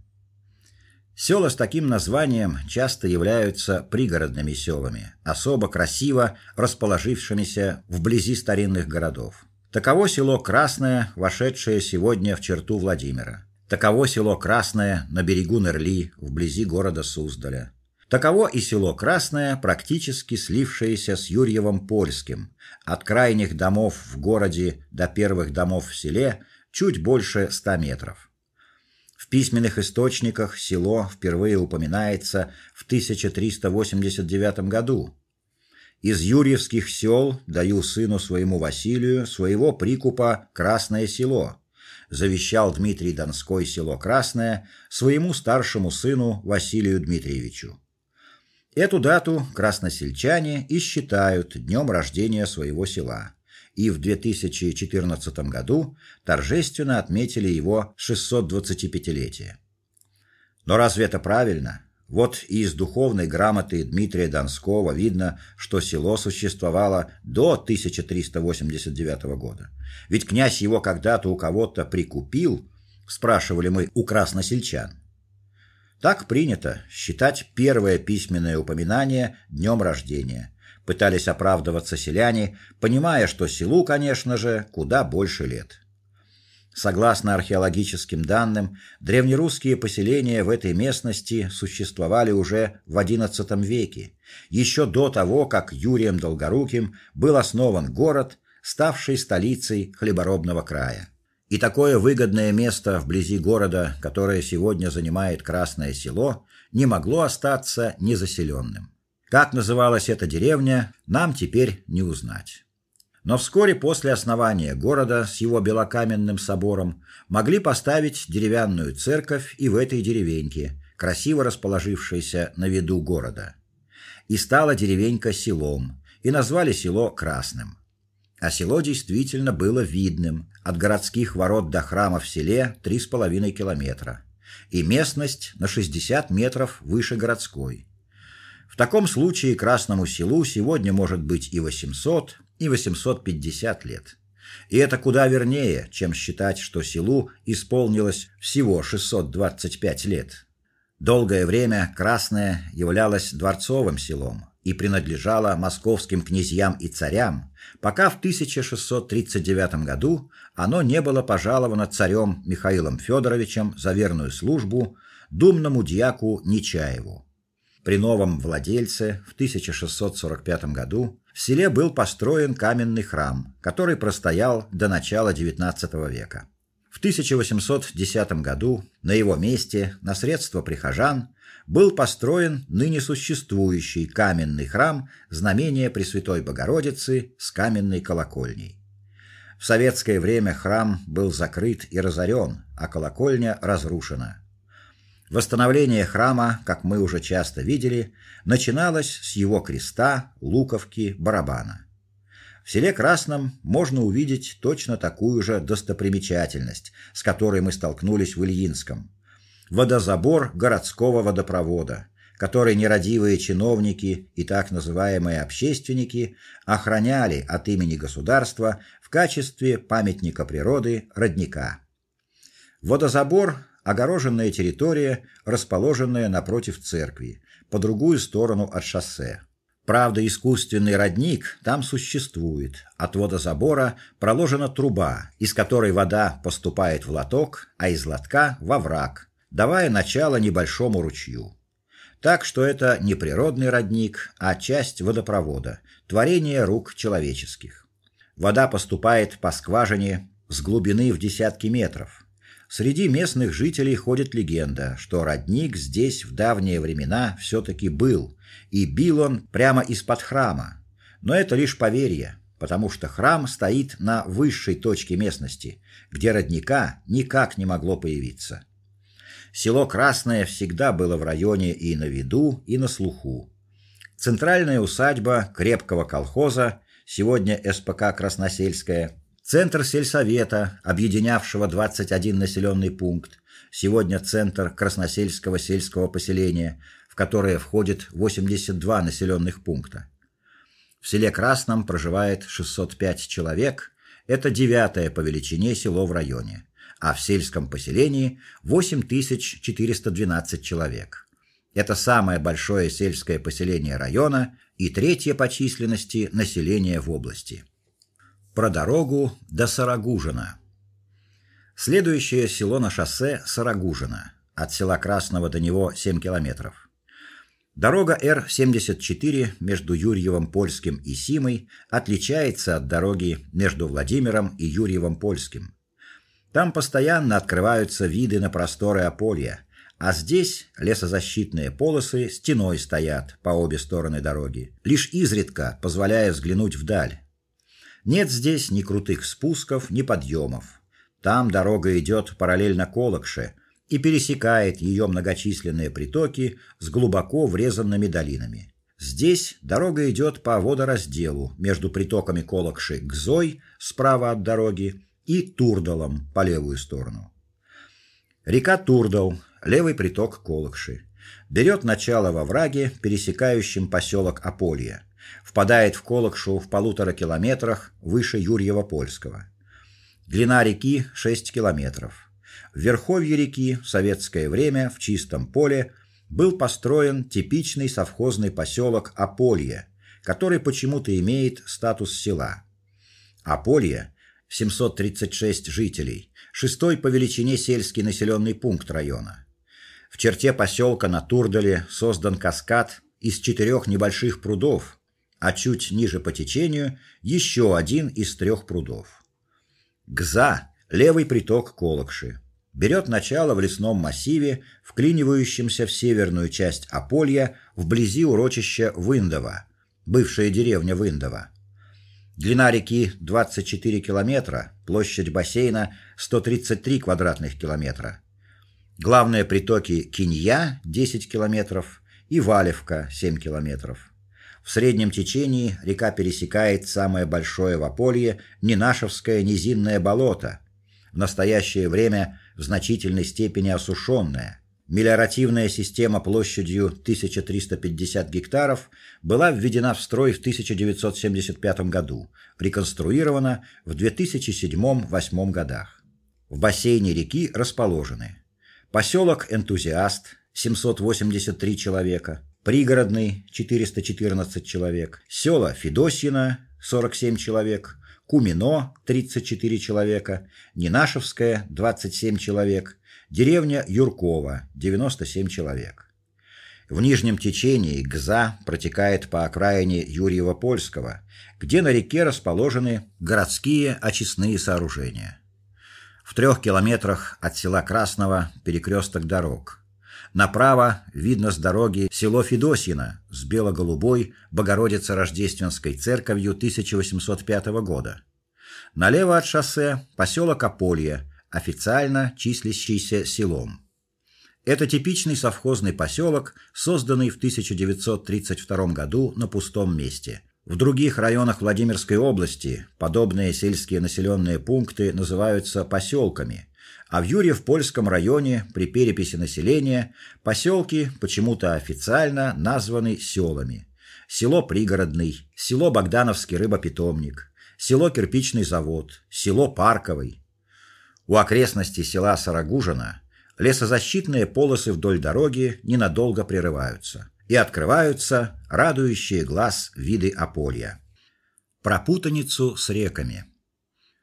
Speaker 1: Села с таким названием часто являются пригородными селами, особо красиво расположившимися вблизи старинных городов. Таково село Красное, вошедшее сегодня в черту Владимира. Таково село Красное на берегу Нерли, вблизи города Суздаля. Таково и село Красное, практически слившееся с Юрьевым Польским, от крайних домов в городе до первых домов в селе чуть больше ста метров. В письменных источниках село впервые упоминается в 1389 году. Из Юрьевских сел даю сыну своему Василию своего прикупа Красное село. Завещал Дмитрий Донской село Красное своему старшему сыну Василию Дмитриевичу. Эту дату красносельчане и считают днем рождения своего села и в 2014 году торжественно отметили его 625-летие. Но разве это правильно? Вот и из духовной грамоты Дмитрия Донского видно, что село существовало до 1389 года. Ведь князь его когда-то у кого-то прикупил, спрашивали мы у красносельчан. Так принято считать первое письменное упоминание днем рождения, пытались оправдываться селяне, понимая, что селу, конечно же, куда больше лет. Согласно археологическим данным, древнерусские поселения в этой местности существовали уже в XI веке, еще до того, как Юрием Долгоруким был основан город, ставший столицей хлеборобного края. И такое выгодное место вблизи города, которое сегодня занимает Красное село, не могло остаться незаселенным. Как называлась эта деревня, нам теперь не узнать. Но вскоре после основания города с его белокаменным собором могли поставить деревянную церковь и в этой деревеньке, красиво расположившейся на виду города. И стала деревенька селом, и назвали село Красным. А село действительно было видным, от городских ворот до храма в селе три с половиной километра, и местность на 60 метров выше городской. В таком случае Красному селу сегодня может быть и 800, и 850 лет. И это куда вернее, чем считать, что селу исполнилось всего 625 лет. Долгое время Красное являлось дворцовым селом и принадлежало московским князьям и царям, пока в 1639 году оно не было пожаловано царем Михаилом Федоровичем за верную службу думному дьяку Нечаеву. При новом владельце в 1645 году в селе был построен каменный храм, который простоял до начала XIX века. В 1810 году на его месте на средства прихожан был построен ныне существующий каменный храм Знамения Пресвятой Богородицы с каменной колокольней. В советское время храм был закрыт и разорен, а колокольня разрушена. Восстановление храма, как мы уже часто видели, начиналось с его креста, луковки, барабана. В селе Красном можно увидеть точно такую же достопримечательность, с которой мы столкнулись в Ильинском. Водозабор городского водопровода, который нерадивые чиновники и так называемые общественники охраняли от имени государства в качестве памятника природы родника. Водозабор огороженная территория, расположенная напротив церкви, по другую сторону от шоссе. Правда, искусственный родник там существует. От водозабора проложена труба, из которой вода поступает в лоток, а из лотка во враг, давая начало небольшому ручью. Так что это не природный родник, а часть водопровода, творение рук человеческих. Вода поступает по скважине с глубины в десятки метров. Среди местных жителей ходит легенда, что родник здесь в давние времена все таки был, и бил он прямо из-под храма. Но это лишь поверье, потому что храм стоит на высшей точке местности, где родника никак не могло появиться. Село Красное всегда было в районе и на виду, и на слуху. Центральная усадьба крепкого колхоза, сегодня СПК Красносельская, Центр сельсовета, объединявшего 21 населенный пункт, сегодня центр Красносельского сельского поселения, в которое входит 82 населенных пункта. В селе Красном проживает 605 человек, это девятое по величине село в районе, а в сельском поселении 8412 человек. Это самое большое сельское поселение района и третье по численности населения в области. Про дорогу до Сарагужина. Следующее село на шоссе Сарагужина. От села Красного до него 7 километров. Дорога Р-74 между Юрьевым Польским и Симой отличается от дороги между Владимиром и Юрьевым Польским. Там постоянно открываются виды на просторы Аполья, а здесь лесозащитные полосы стеной стоят по обе стороны дороги, лишь изредка позволяя взглянуть вдаль. Нет здесь ни крутых спусков, ни подъемов. Там дорога идет параллельно Колокше и пересекает ее многочисленные притоки с глубоко врезанными долинами. Здесь дорога идет по водоразделу между притоками Колокши Гзой справа от дороги и Турдалом по левую сторону. Река Турдал, левый приток Колокши, берет начало во враге, пересекающем поселок Аполье впадает в Колокшу в полутора километрах выше Юрьева-Польского. Длина реки 6 километров. В верховье реки в советское время в чистом поле был построен типичный совхозный поселок Аполье, который почему-то имеет статус села. Аполье 736 жителей, шестой по величине сельский населенный пункт района. В черте поселка на Турдале создан каскад из четырех небольших прудов, а чуть ниже по течению еще один из трех прудов. Гза левый приток Колокши берет начало в лесном массиве, вклинивающемся в северную часть Аполья вблизи урочища Вындова, бывшая деревня Вындова. Длина реки 24 километра, площадь бассейна 133 квадратных километра. Главные притоки Кинья 10 километров и Валевка 7 километров. В среднем течении река пересекает самое большое в Аполье Ненашевское низинное болото, в настоящее время в значительной степени осушенное. Мелиоративная система площадью 1350 гектаров была введена в строй в 1975 году, реконструирована в 2007-2008 годах. В бассейне реки расположены поселок Энтузиаст 783 человека, Пригородный 414 человек, села Федосьино 47 человек, Кумино 34 человека, Нинашевская 27 человек, деревня Юркова 97 человек. В нижнем течении Гза протекает по окраине Юрьева-Польского, где на реке расположены городские очистные сооружения. В трех километрах от села Красного перекресток дорог. Направо видно с дороги село Федосино с бело-голубой Богородице-Рождественской церковью 1805 года. Налево от шоссе поселок Аполье, официально числящийся селом. Это типичный совхозный поселок, созданный в 1932 году на пустом месте. В других районах Владимирской области подобные сельские населенные пункты называются поселками – а в Юрьев-Польском районе при переписи населения поселки почему-то официально названы селами. Село Пригородный, село Богдановский рыбопитомник, село Кирпичный завод, село Парковый. У окрестностей села Сарагужина лесозащитные полосы вдоль дороги ненадолго прерываются и открываются радующие глаз виды Аполья. Про путаницу с реками.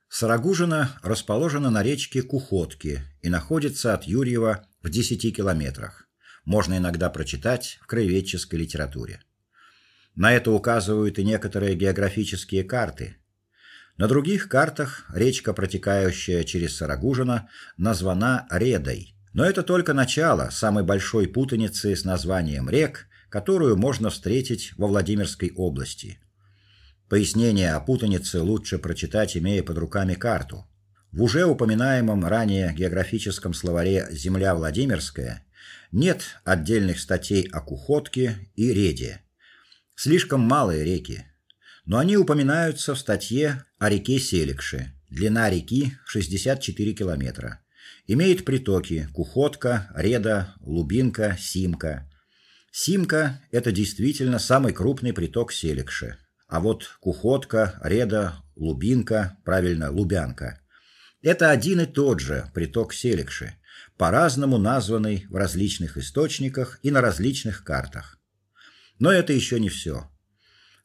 Speaker 1: Сарагужина расположена на речке Кухотки и находится от Юрьева в 10 километрах. Можно иногда прочитать в краеведческой литературе. На это указывают и некоторые географические карты. На других картах речка, протекающая через Сарагужино, названа Редой. Но это только начало самой большой путаницы с названием рек, которую можно встретить во Владимирской области. Пояснение о путанице лучше прочитать, имея под руками карту. В уже упоминаемом ранее географическом словаре Земля Владимирская нет отдельных статей о Кухотке и Реде. Слишком малые реки. Но они упоминаются в статье о реке Селикше. Длина реки 64 километра. Имеет притоки Кухотка, Реда, Лубинка, Симка. Симка это действительно самый крупный приток Селикше. А вот Кухотка, Реда, Лубинка, правильно, Лубянка это один и тот же приток Селикши, по-разному названный в различных источниках и на различных картах. Но это еще не все.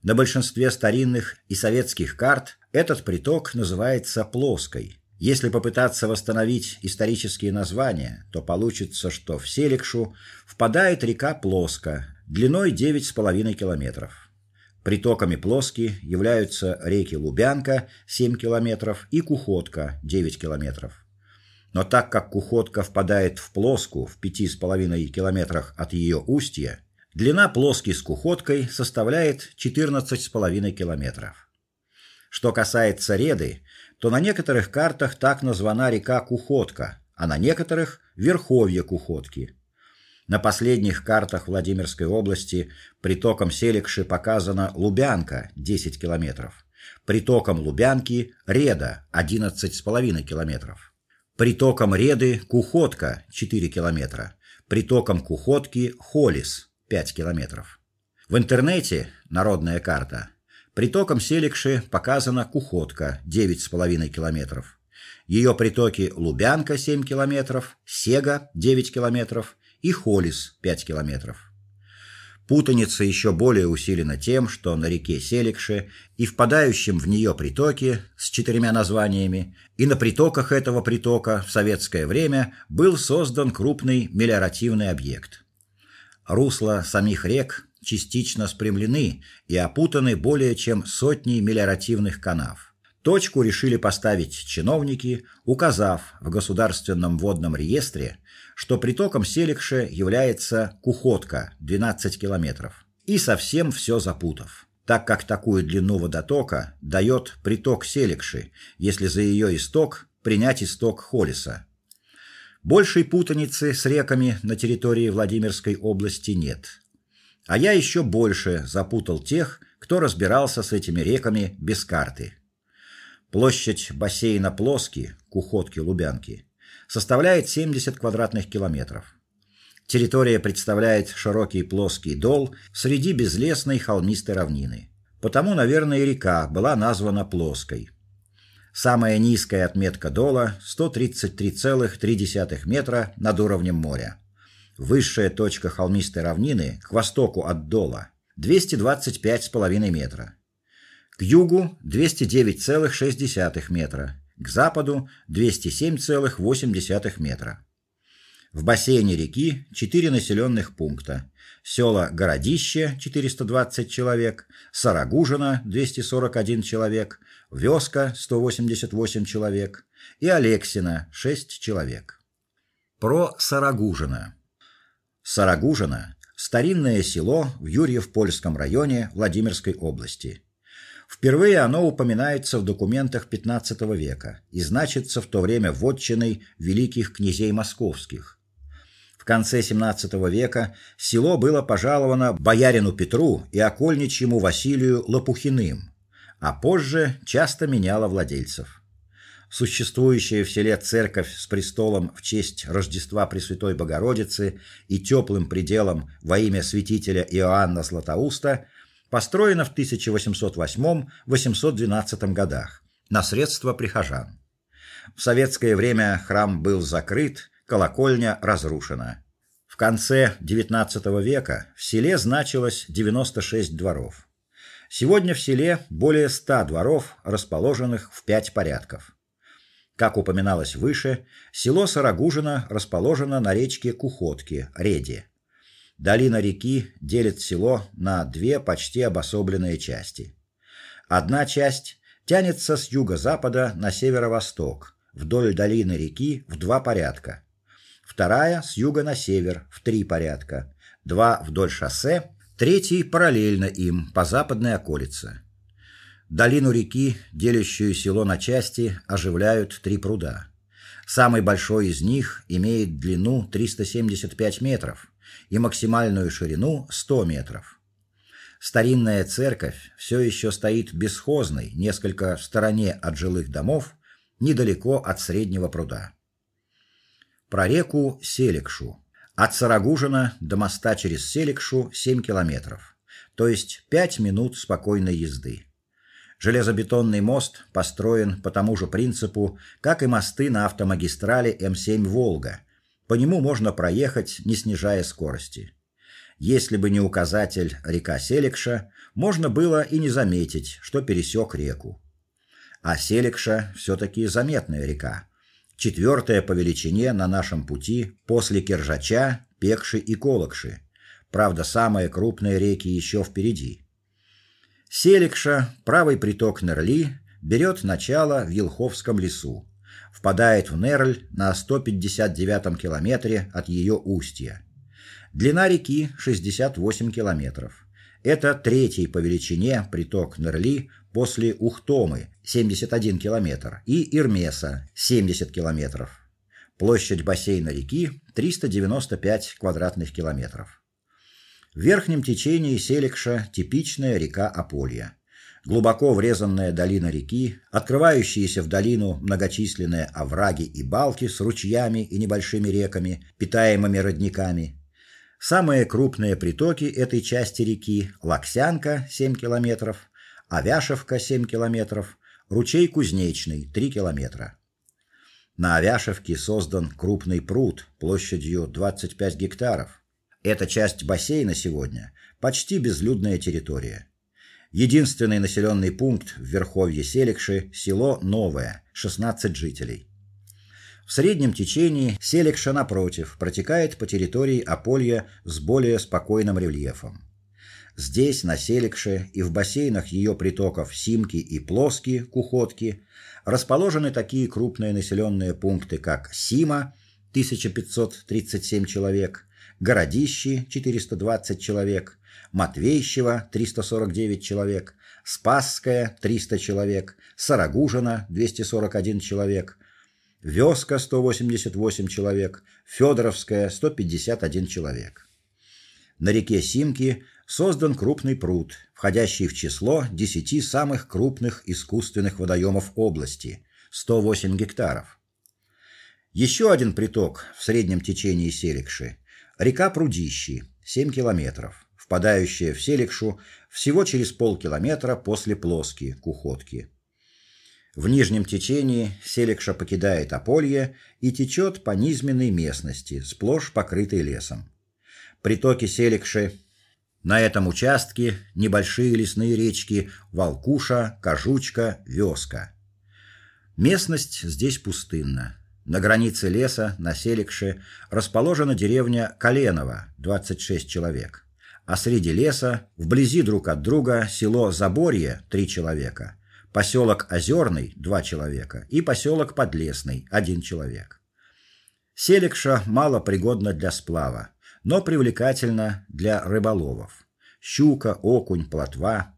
Speaker 1: На большинстве старинных и советских карт этот приток называется плоской. Если попытаться восстановить исторические названия, то получится, что в Селикшу впадает река Плоска длиной 9,5 километров. Притоками Плоски являются реки Лубянка 7 километров и Кухотка 9 километров. Но так как Кухотка впадает в Плоску в 5,5 километрах от ее устья, длина Плоски с Кухоткой составляет 14,5 километров. Что касается Реды, то на некоторых картах так названа река Кухотка, а на некоторых верховье Кухотки. На последних картах Владимирской области притоком Селикши показана Лубянка 10 километров. Притоком Лубянки Реда 11,5 километров. Притоком Реды Кухотка 4 километра. Притоком Кухотки Холис 5 километров. В интернете народная карта. Притоком Селикши показана Кухотка 9,5 километров. Ее притоки Лубянка 7 километров, Сега 9 километров и Холис 5 километров. Путаница еще более усилена тем, что на реке Селикше и впадающем в нее притоке с четырьмя названиями, и на притоках этого притока в советское время был создан крупный мелиоративный объект. Русла самих рек частично спрямлены и опутаны более чем сотней мелиоративных канав. Точку решили поставить чиновники, указав в государственном водном реестре что притоком Селикше является Кухотка 12 километров. И совсем все запутав, так как такую длину водотока дает приток Селикши, если за ее исток принять исток Холиса. Большей путаницы с реками на территории Владимирской области нет. А я еще больше запутал тех, кто разбирался с этими реками без карты. Площадь бассейна Плоски, Кухотки-Лубянки составляет 70 квадратных километров. Территория представляет широкий плоский дол среди безлесной холмистой равнины. Потому, наверное, и река была названа плоской. Самая низкая отметка дола 133,3 метра над уровнем моря. Высшая точка холмистой равнины к востоку от дола 225,5 метра. К югу 209,6 метра к западу 207,8 метра. В бассейне реки четыре населенных пункта: села Городище 420 человек, Сарагужино 241 человек, Вёска 188 человек и Алексино 6 человек. Про Сарагужино. Сарагужино старинное село в Юрьев-Польском районе Владимирской области. Впервые оно упоминается в документах XV века и значится в то время вотчиной великих князей московских. В конце XVII века село было пожаловано боярину Петру и окольничьему Василию Лопухиным, а позже часто меняло владельцев. Существующая в селе церковь с престолом в честь Рождества Пресвятой Богородицы и теплым пределом во имя святителя Иоанна Златоуста – построена в 1808-812 годах на средства прихожан. В советское время храм был закрыт, колокольня разрушена. В конце XIX века в селе значилось 96 дворов. Сегодня в селе более 100 дворов, расположенных в пять порядков. Как упоминалось выше, село Сарагужино расположено на речке Кухотки, Реде. Долина реки делит село на две почти обособленные части. Одна часть тянется с юго-запада на северо-восток, вдоль долины реки в два порядка. Вторая с юга на север в три порядка, два вдоль шоссе третий параллельно им по западной околице. Долину реки, делящую село на части, оживляют три пруда. Самый большой из них имеет длину 375 метров и максимальную ширину 100 метров. Старинная церковь все еще стоит бесхозной, несколько в стороне от жилых домов, недалеко от среднего пруда. Про реку Селикшу. От Сарагужина до моста через Селикшу 7 километров, то есть 5 минут спокойной езды. Железобетонный мост построен по тому же принципу, как и мосты на автомагистрали М7 Волга. По нему можно проехать, не снижая скорости. Если бы не указатель река Селикша, можно было и не заметить, что пересек реку. А Селикша все таки заметная река четвертая по величине на нашем пути после Киржача, Пекши и Колокши. Правда, самые крупные реки еще впереди. Селикша, правый приток Нерли, берет начало в Елховском лесу, впадает в Нерль на 159 километре от ее устья. Длина реки 68 километров. Это третий по величине приток Нерли после Ухтомы 71 километр и Ирмеса 70 километров. Площадь бассейна реки 395 квадратных километров. В верхнем течении Селикша типичная река Аполья. Глубоко врезанная долина реки, открывающиеся в долину многочисленные овраги и балки с ручьями и небольшими реками, питаемыми родниками. Самые крупные притоки этой части реки Лаксянка 7 километров, Авяшевка 7 километров, ручей Кузнечный 3 километра. На Авяшевке создан крупный пруд площадью 25 гектаров. Эта часть бассейна сегодня почти безлюдная территория. Единственный населенный пункт в верховье Селикши село Новое, 16 жителей. В среднем течении Селикша напротив протекает по территории Аполья с более спокойным рельефом. Здесь, на Селикше и в бассейнах ее притоков Симки и Плоски, Кухотки, расположены такие крупные населенные пункты, как Сима 1537 человек, Городищи 420 человек, Матвейщево 349 человек, Спасская 300 человек, Сарагужина 241 человек, Вёска 188 человек, Федоровская 151 человек. На реке Симки создан крупный пруд, входящий в число десяти самых крупных искусственных водоемов области 108 гектаров. Еще один приток в среднем течении Селикши река Прудищи 7 километров, впадающая в Селикшу всего через полкилометра после Плоски, Кухотки. В нижнем течении Селикша покидает Аполье и течет по низменной местности, сплошь покрытой лесом. Притоки Селикши на этом участке небольшие лесные речки Волкуша, Кожучка, Вёска. Местность здесь пустынна. На границе леса, на Селикше, расположена деревня Коленово, 26 человек. А среди леса, вблизи друг от друга, село Заборье, 3 человека, поселок Озерный, 2 человека, и поселок Подлесный, 1 человек. Селикша мало пригодна для сплава но привлекательно для рыболовов. Щука, окунь, плотва.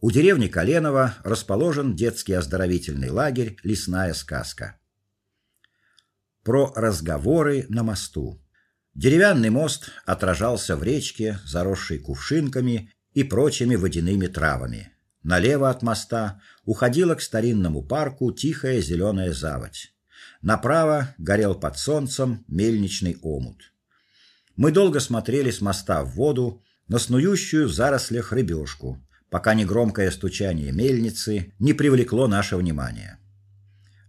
Speaker 1: У деревни Коленово расположен детский оздоровительный лагерь Лесная сказка. Про разговоры на мосту. Деревянный мост отражался в речке, заросшей кувшинками и прочими водяными травами. Налево от моста уходила к старинному парку тихая зеленая заводь. Направо горел под солнцем мельничный омут. Мы долго смотрели с моста в воду на снующую в зарослях рыбешку, пока негромкое стучание мельницы не привлекло наше внимание.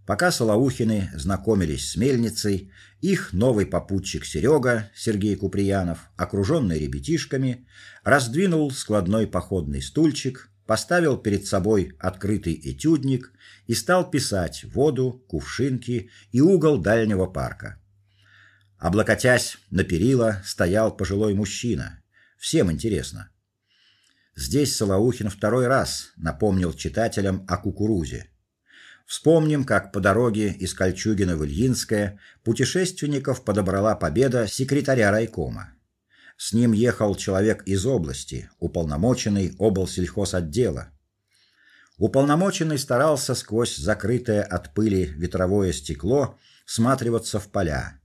Speaker 1: Пока Солоухины знакомились с мельницей, их новый попутчик Серега Сергей Куприянов, окруженный ребятишками, раздвинул складной походный стульчик, поставил перед собой открытый этюдник и стал писать воду, кувшинки и угол дальнего парка. Облокотясь на перила, стоял пожилой мужчина. Всем интересно. Здесь Солоухин второй раз напомнил читателям о кукурузе. Вспомним, как по дороге из Кольчугино в Ильинское путешественников подобрала победа секретаря райкома. С ним ехал человек из области, уполномоченный облсельхозотдела. Уполномоченный старался сквозь закрытое от пыли ветровое стекло всматриваться в поля.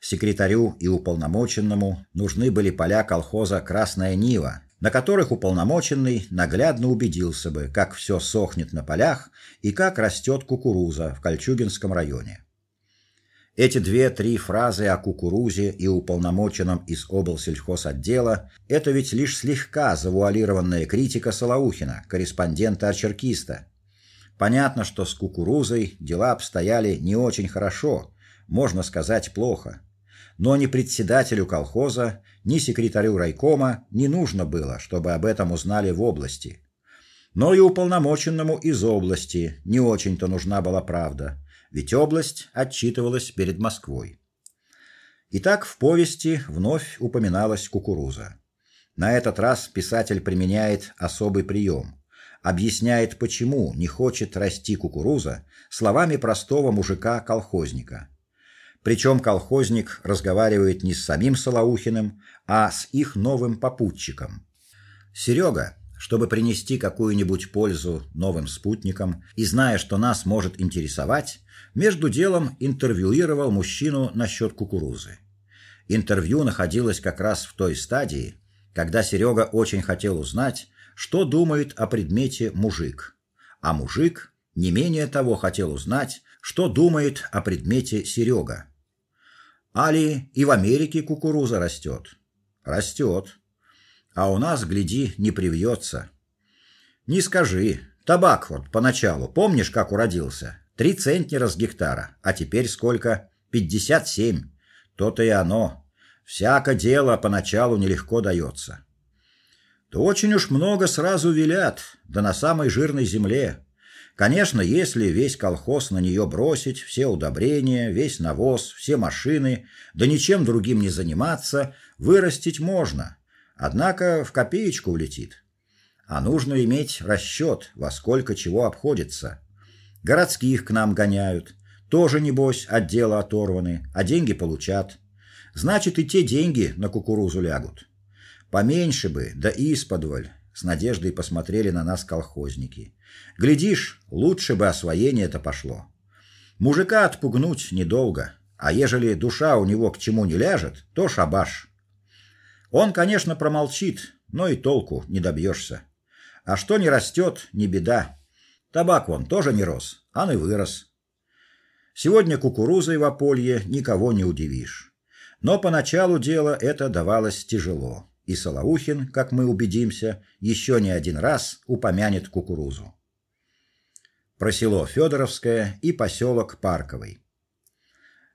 Speaker 1: Секретарю и уполномоченному нужны были поля колхоза Красная Нива, на которых уполномоченный наглядно убедился бы, как все сохнет на полях и как растет кукуруза в Кольчугинском районе. Эти две-три фразы о кукурузе и уполномоченном из облсельхозотдела это ведь лишь слегка завуалированная критика Солоухина, корреспондента-очеркиста. Понятно, что с кукурузой дела обстояли не очень хорошо, можно сказать, плохо но ни председателю колхоза, ни секретарю райкома не нужно было, чтобы об этом узнали в области. Но и уполномоченному из области не очень-то нужна была правда, ведь область отчитывалась перед Москвой. Итак, в повести вновь упоминалась кукуруза. На этот раз писатель применяет особый прием, объясняет, почему не хочет расти кукуруза словами простого мужика-колхозника. Причем колхозник разговаривает не с самим Солоухиным, а с их новым попутчиком. Серега, чтобы принести какую-нибудь пользу новым спутникам и зная, что нас может интересовать, между делом интервьюировал мужчину насчет кукурузы. Интервью находилось как раз в той стадии, когда Серега очень хотел узнать, что думает о предмете мужик. А мужик не менее того хотел узнать, что думает о предмете Серега. Али и в Америке кукуруза растет. Растет. А у нас, гляди, не привьется. Не скажи. Табак вот поначалу, помнишь, как уродился? Три центнера с гектара, а теперь сколько? Пятьдесят семь. То-то и оно. Всяко дело поначалу нелегко дается. То очень уж много сразу велят, да на самой жирной земле. Конечно, если весь колхоз на нее бросить, все удобрения, весь навоз, все машины, да ничем другим не заниматься, вырастить можно. Однако в копеечку улетит. А нужно иметь расчет, во сколько чего обходится. Городских к нам гоняют, тоже небось от дела оторваны, а деньги получат. Значит, и те деньги на кукурузу лягут. Поменьше бы, да исподволь, с надеждой посмотрели на нас колхозники. Глядишь, лучше бы освоение это пошло. Мужика отпугнуть недолго, а ежели душа у него к чему не ляжет, то шабаш. Он, конечно, промолчит, но и толку не добьешься. А что не растет, не беда. Табак вон тоже не рос, а и вырос. Сегодня кукурузой в Аполье никого не удивишь. Но поначалу дело это давалось тяжело и Солоухин, как мы убедимся, еще не один раз упомянет кукурузу. Про село Федоровское и поселок Парковый.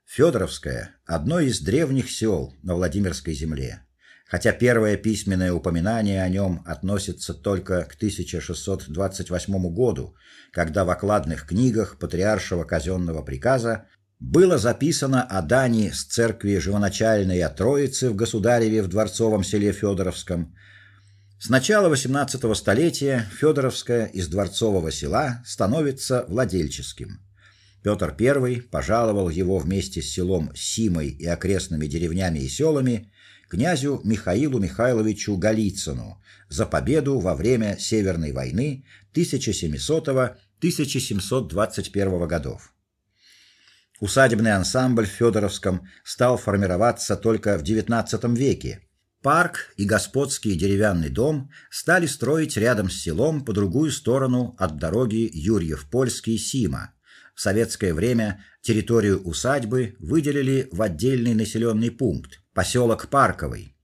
Speaker 1: Федоровское одно из древних сел на Владимирской земле. Хотя первое письменное упоминание о нем относится только к 1628 году, когда в окладных книгах патриаршего казенного приказа было записано о дани с церкви Живоначальной Троицы в Государеве в дворцовом селе Федоровском. С начала XVIII столетия Федоровское из дворцового села становится владельческим. Петр I пожаловал его вместе с селом Симой и окрестными деревнями и селами князю Михаилу Михайловичу Голицыну за победу во время Северной войны 1700-1721 годов. Усадебный ансамбль в Федоровском стал формироваться только в XIX веке. Парк и господский деревянный дом стали строить рядом с селом по другую сторону от дороги Юрьев-Польский-Сима. В советское время территорию усадьбы выделили в отдельный населенный пункт поселок Парковый.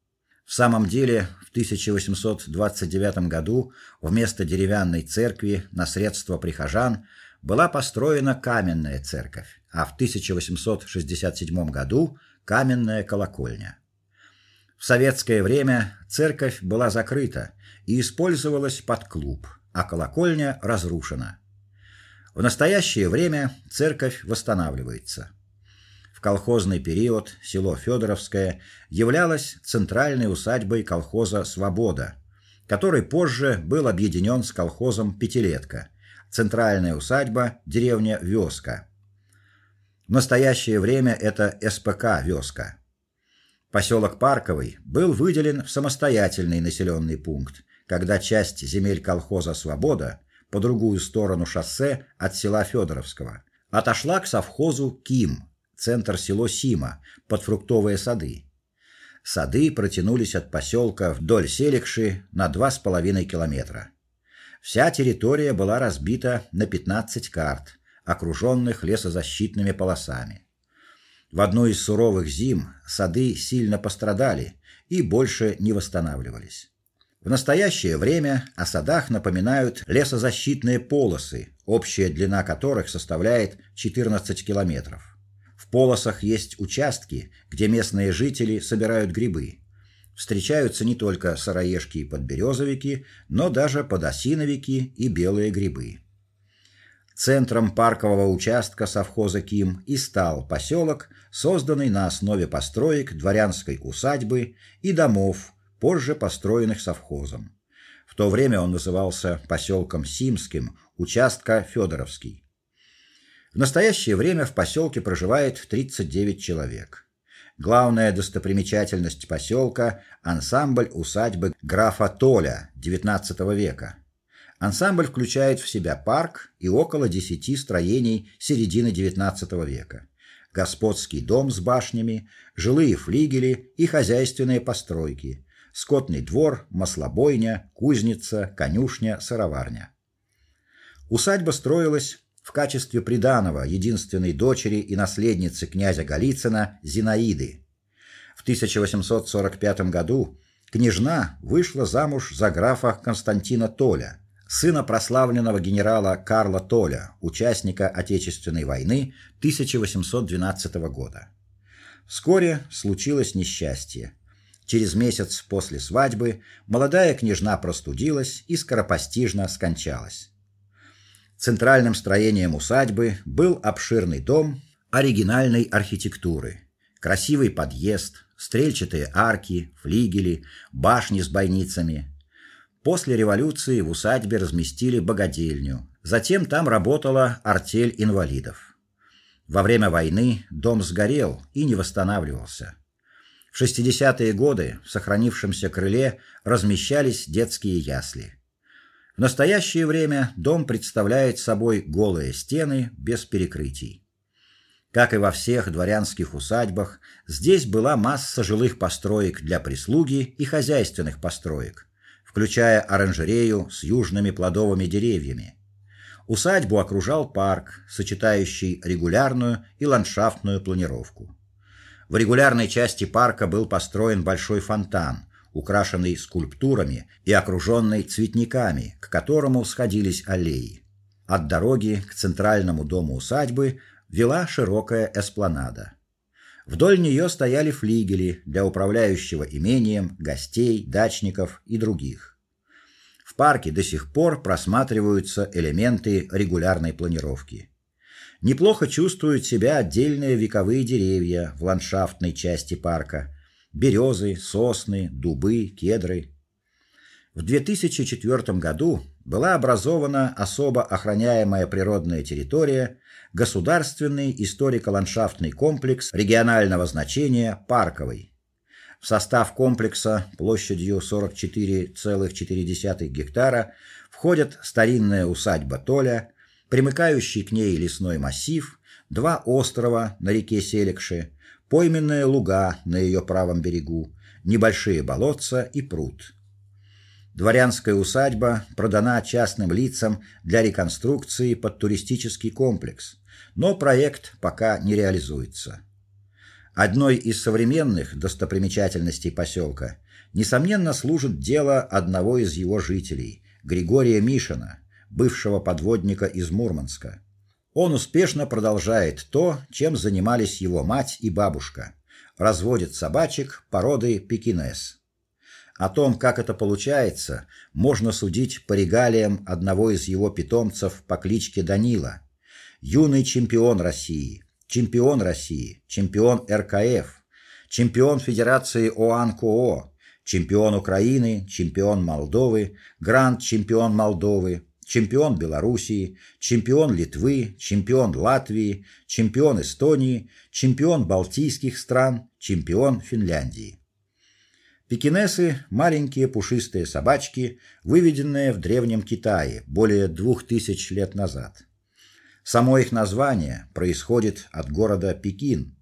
Speaker 1: В самом деле, в 1829 году вместо деревянной церкви на средства прихожан была построена каменная церковь, а в 1867 году каменная колокольня. В советское время церковь была закрыта и использовалась под клуб, а колокольня разрушена. В настоящее время церковь восстанавливается. В колхозный период село Федоровское являлось центральной усадьбой колхоза Свобода, который позже был объединен с колхозом Пятилетка. Центральная усадьба деревня Вёска. В настоящее время это СПК Вёска. Поселок Парковый был выделен в самостоятельный населенный пункт, когда часть земель колхоза Свобода по другую сторону шоссе от села Федоровского отошла к совхозу Ким, центр село Сима, под фруктовые сады. Сады протянулись от поселка вдоль Селикши на два с половиной километра. Вся территория была разбита на 15 карт, окруженных лесозащитными полосами. В одну из суровых зим сады сильно пострадали и больше не восстанавливались. В настоящее время о садах напоминают лесозащитные полосы, общая длина которых составляет 14 километров. В полосах есть участки, где местные жители собирают грибы. Встречаются не только сыроежки и подберезовики, но даже подосиновики и белые грибы. Центром паркового участка совхоза Ким и стал поселок, созданный на основе построек дворянской усадьбы и домов, позже построенных совхозом. В то время он назывался поселком Симским, участка Федоровский. В настоящее время в поселке проживает 39 человек. Главная достопримечательность поселка – ансамбль усадьбы графа Толя XIX века. Ансамбль включает в себя парк и около 10 строений середины XIX века. Господский дом с башнями, жилые флигели и хозяйственные постройки, скотный двор, маслобойня, кузница, конюшня, сыроварня. Усадьба строилась в качестве приданого единственной дочери и наследницы князя Голицына Зинаиды. В 1845 году княжна вышла замуж за графа Константина Толя, сына прославленного генерала Карла Толя, участника Отечественной войны 1812 года. Вскоре случилось несчастье. Через месяц после свадьбы молодая княжна простудилась и скоропостижно скончалась. Центральным строением усадьбы был обширный дом оригинальной архитектуры. Красивый подъезд, стрельчатые арки, флигели, башни с бойницами. После революции в усадьбе разместили богадельню. Затем там работала артель инвалидов. Во время войны дом сгорел и не восстанавливался. В 60-е годы в сохранившемся крыле размещались детские ясли. В настоящее время дом представляет собой голые стены без перекрытий. Как и во всех дворянских усадьбах, здесь была масса жилых построек для прислуги и хозяйственных построек, включая оранжерею с южными плодовыми деревьями. Усадьбу окружал парк, сочетающий регулярную и ландшафтную планировку. В регулярной части парка был построен большой фонтан, украшенный скульптурами и окруженный цветниками, к которому сходились аллеи. От дороги к центральному дому усадьбы вела широкая эспланада. Вдоль нее стояли флигели для управляющего имением, гостей, дачников и других. В парке до сих пор просматриваются элементы регулярной планировки. Неплохо чувствуют себя отдельные вековые деревья в ландшафтной части парка, березы, сосны, дубы, кедры. В 2004 году была образована особо охраняемая природная территория Государственный историко-ландшафтный комплекс регионального значения Парковый. В состав комплекса площадью 44,4 гектара входят старинная усадьба Толя, примыкающий к ней лесной массив, два острова на реке Селикши, пойменные луга на ее правом берегу, небольшие болотца и пруд. Дворянская усадьба продана частным лицам для реконструкции под туристический комплекс, но проект пока не реализуется. Одной из современных достопримечательностей поселка несомненно служит дело одного из его жителей, Григория Мишина, бывшего подводника из Мурманска. Он успешно продолжает то, чем занимались его мать и бабушка. Разводит собачек породы пекинес. О том, как это получается, можно судить по регалиям одного из его питомцев по кличке Данила. Юный чемпион России, чемпион России, чемпион РКФ, чемпион Федерации ОАН-КОО, чемпион Украины, чемпион Молдовы, гранд-чемпион Молдовы, чемпион Белоруссии, чемпион Литвы, чемпион Латвии, чемпион Эстонии, чемпион балтийских стран, чемпион Финляндии. Пекинесы маленькие пушистые собачки, выведенные в древнем Китае более двух тысяч лет назад. Само их название происходит от города Пекин.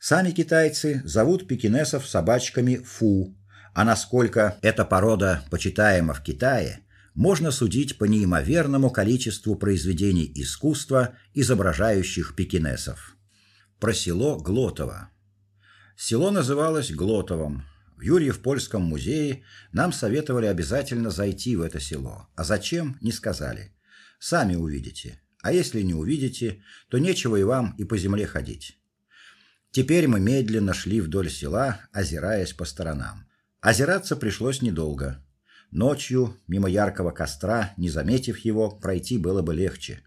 Speaker 1: Сами китайцы зовут пекинесов собачками фу, а насколько эта порода почитаема в Китае, можно судить по неимоверному количеству произведений искусства, изображающих пекинесов. Про село Глотово. Село называлось Глотовом. В Юрьев-Польском музее нам советовали обязательно зайти в это село. А зачем, не сказали. Сами увидите. А если не увидите, то нечего и вам и по земле ходить. Теперь мы медленно шли вдоль села, озираясь по сторонам. Озираться пришлось недолго. Ночью мимо яркого костра, не заметив его, пройти было бы легче.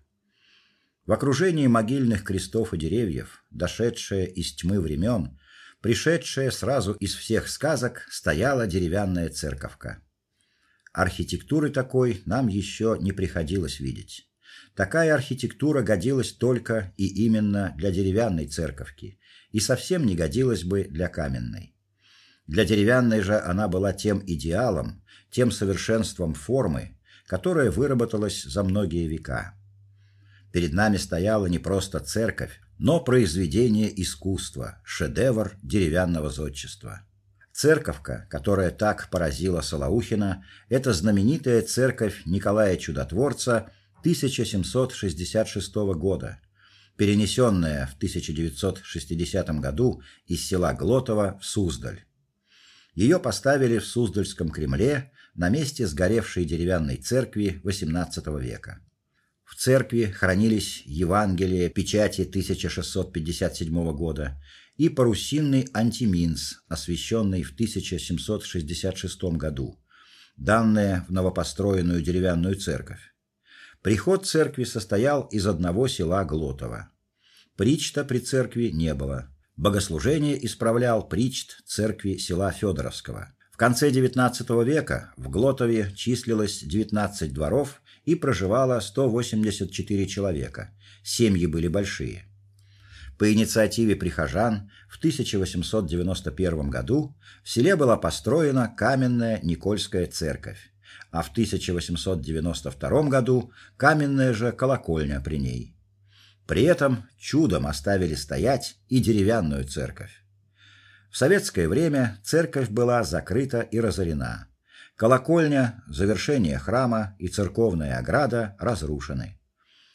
Speaker 1: В окружении могильных крестов и деревьев, дошедшая из тьмы времен, пришедшая сразу из всех сказок, стояла деревянная церковка. Архитектуры такой нам еще не приходилось видеть. Такая архитектура годилась только и именно для деревянной церковки и совсем не годилась бы для каменной. Для деревянной же она была тем идеалом, тем совершенством формы, которое выработалось за многие века. Перед нами стояла не просто церковь, но произведение искусства, шедевр деревянного зодчества. Церковка, которая так поразила Солоухина, это знаменитая церковь Николая Чудотворца 1766 года, перенесенная в 1960 году из села Глотово в Суздаль. Ее поставили в Суздальском Кремле на месте сгоревшей деревянной церкви XVIII века. В церкви хранились Евангелие печати 1657 года и парусинный антиминс, освященный в 1766 году, данные в новопостроенную деревянную церковь. Приход церкви состоял из одного села Глотово. Причта при церкви не было. Богослужение исправлял причт церкви села Федоровского. В конце XIX века в Глотове числилось 19 дворов и проживало 184 человека. Семьи были большие. По инициативе прихожан в 1891 году в селе была построена каменная Никольская церковь, а в 1892 году каменная же колокольня при ней. При этом чудом оставили стоять и деревянную церковь. В советское время церковь была закрыта и разорена. Колокольня, завершение храма и церковная ограда разрушены.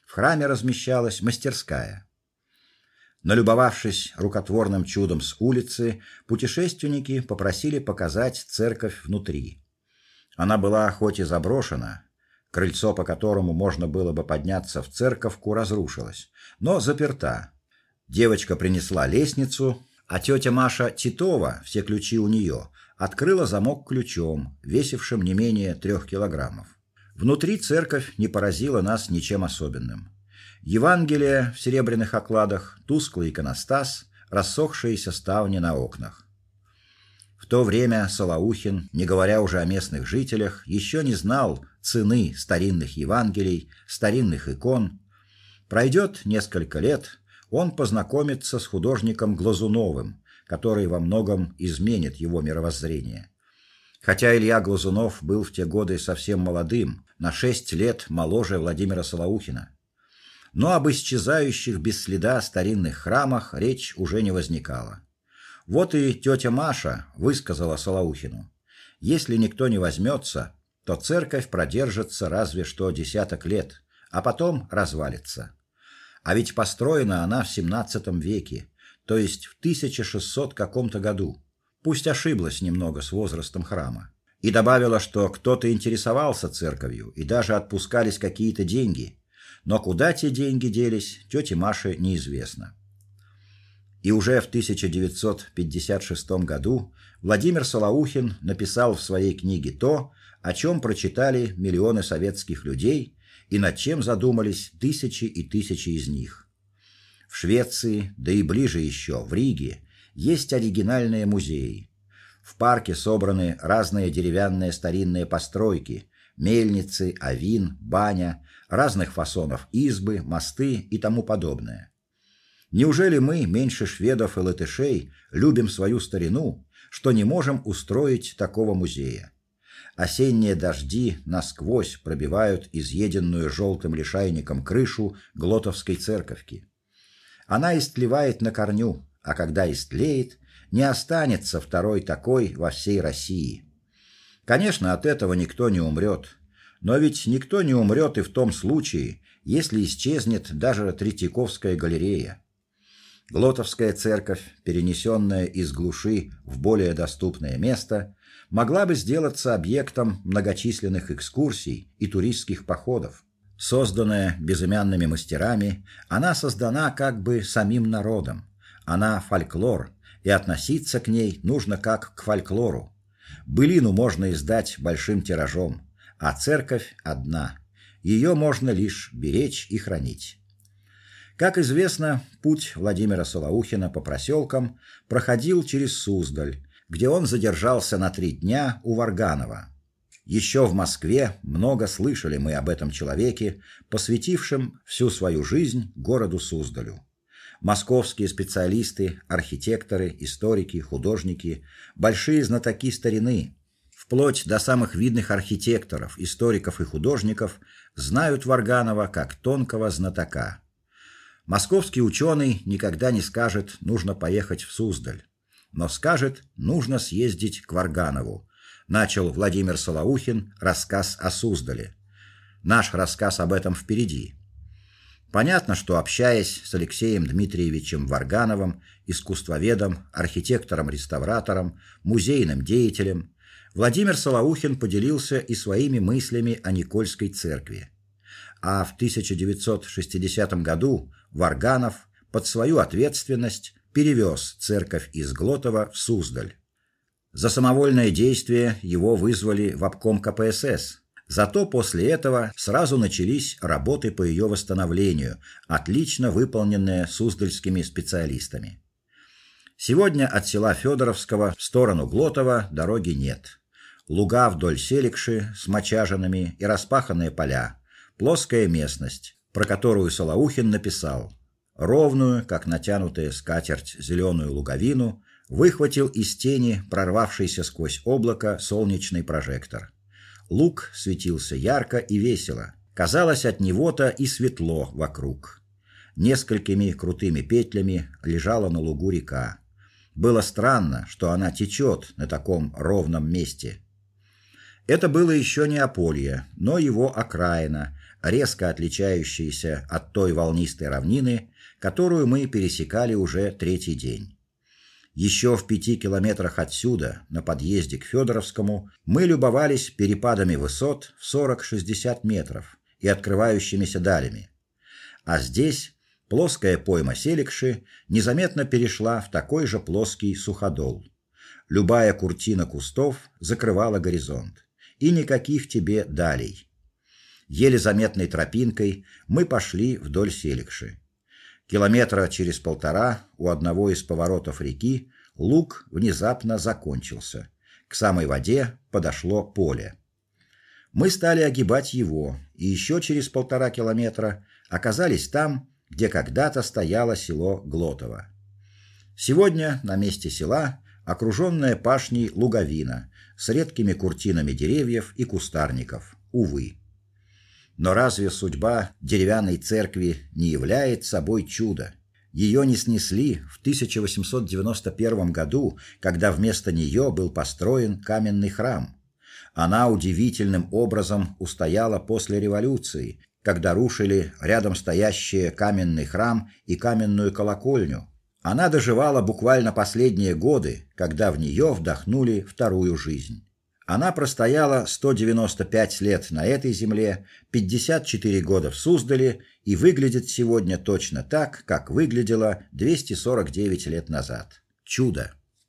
Speaker 1: В храме размещалась мастерская. Налюбовавшись рукотворным чудом с улицы, путешественники попросили показать церковь внутри. Она была хоть и заброшена, крыльцо, по которому можно было бы подняться в церковку, разрушилось, но заперта. Девочка принесла лестницу, а тетя Маша Титова, все ключи у нее, открыла замок ключом, весившим не менее трех килограммов. Внутри церковь не поразила нас ничем особенным. Евангелие в серебряных окладах, тусклый иконостас, рассохшиеся ставни на окнах. В то время Солоухин, не говоря уже о местных жителях, еще не знал цены старинных Евангелий, старинных икон. Пройдет несколько лет, он познакомится с художником Глазуновым, который во многом изменит его мировоззрение. Хотя Илья Глазунов был в те годы совсем молодым, на шесть лет моложе Владимира Солоухина. Но об исчезающих без следа старинных храмах речь уже не возникала. Вот и тетя Маша высказала Солоухину: "Если никто не возьмется, то церковь продержится разве что десяток лет, а потом развалится. А ведь построена она в XVII веке, то есть в 1600 каком-то году. Пусть ошиблась немного с возрастом храма. И добавила, что кто-то интересовался церковью и даже отпускались какие-то деньги. но куда те деньги делись, тете Маше неизвестно. И уже в 1956 году Владимир Солоухин написал в своей книге то, о чем прочитали миллионы советских людей и над чем задумались тысячи и тысячи из них. В Швеции, да и ближе еще, в Риге, есть оригинальные музеи. В парке собраны разные деревянные старинные постройки: мельницы, авин, баня, разных фасонов избы, мосты и тому подобное. Неужели мы, меньше шведов и латышей, любим свою старину, что не можем устроить такого музея? Осенние дожди насквозь пробивают изъеденную желтым лишайником крышу Глотовской церковки. Она истлевает на корню, а когда истлеет, не останется второй такой во всей России. Конечно, от этого никто не умрет, но ведь никто не умрет и в том случае, если исчезнет даже Третьяковская галерея. Глотовская церковь, перенесенная из глуши в более доступное место, могла бы сделаться объектом многочисленных экскурсий и туристских походов. Созданная безымянными мастерами, она создана как бы самим народом. Она фольклор, и относиться к ней нужно как к фольклору. Былину можно издать большим тиражом, а церковь одна. Ее можно лишь беречь и хранить. Как известно, путь Владимира Солоухина по проселкам проходил через Суздаль, где он задержался на три дня у Варганова. Еще в Москве много слышали мы об этом человеке, посвятившем всю свою жизнь городу Суздалю. Московские специалисты, архитекторы, историки, художники, большие знатоки старины, вплоть до самых видных архитекторов, историков и художников, знают Варганова как тонкого знатока. Московский ученый никогда не скажет: "Нужно поехать в Суздаль", но скажет: "Нужно съездить к Варганову". Начал Владимир Солоухин рассказ о Суздале. Наш рассказ об этом впереди. Понятно, что общаясь с Алексеем Дмитриевичем Варгановым, искусствоведом, архитектором-реставратором, музейным деятелем, Владимир Солоухин поделился и своими мыслями о Никольской церкви. А в 1960 году Варганов под свою ответственность перевез церковь из Глотова в Суздаль. За самовольное действие его вызвали в обком КПСС. Зато после этого сразу начались работы по ее восстановлению, отлично выполненные суздальскими специалистами. Сегодня от села Федоровского в сторону Глотова дороги нет. Луга вдоль Селикши с мочажинами и распаханные поля, плоская местность, про которую Солоухин написал: ровную, как натянутая скатерть, зеленую луговину выхватил из тени прорвавшийся сквозь облако солнечный прожектор. Луг светился ярко и весело. Казалось, от него-то и светло вокруг. Несколькими крутыми петлями лежала на лугу река. Было странно, что она течет на таком ровном месте. Это было еще не Аполье, но его окраина, резко отличающаяся от той волнистой равнины, которую мы пересекали уже третий день. Еще в пяти километрах отсюда, на подъезде к Федоровскому, мы любовались перепадами высот в 40-60 метров и открывающимися далями. А здесь плоская пойма Селикши незаметно перешла в такой же плоский суходол. Любая куртина кустов закрывала горизонт, и никаких тебе далей. Еле заметной тропинкой мы пошли вдоль Селикши. Километра через полтора у одного из поворотов реки луг внезапно закончился. К самой воде подошло поле. Мы стали огибать его, и еще через полтора километра оказались там, где когда-то стояло село Глотово. Сегодня на месте села окруженная пашней луговина с редкими куртинами деревьев и кустарников. Увы. Но разве судьба деревянной церкви не является собой чудо? Ее не снесли в 1891 году, когда вместо нее был построен каменный храм. Она удивительным образом устояла после революции, когда рушили рядом стоящие каменный храм и каменную колокольню. Она доживала буквально последние годы, когда в нее вдохнули вторую жизнь. Она простояла 195 лет на этой земле, 54 года в Суздале и выглядит сегодня точно так, как выглядела 249 лет назад. Чудо.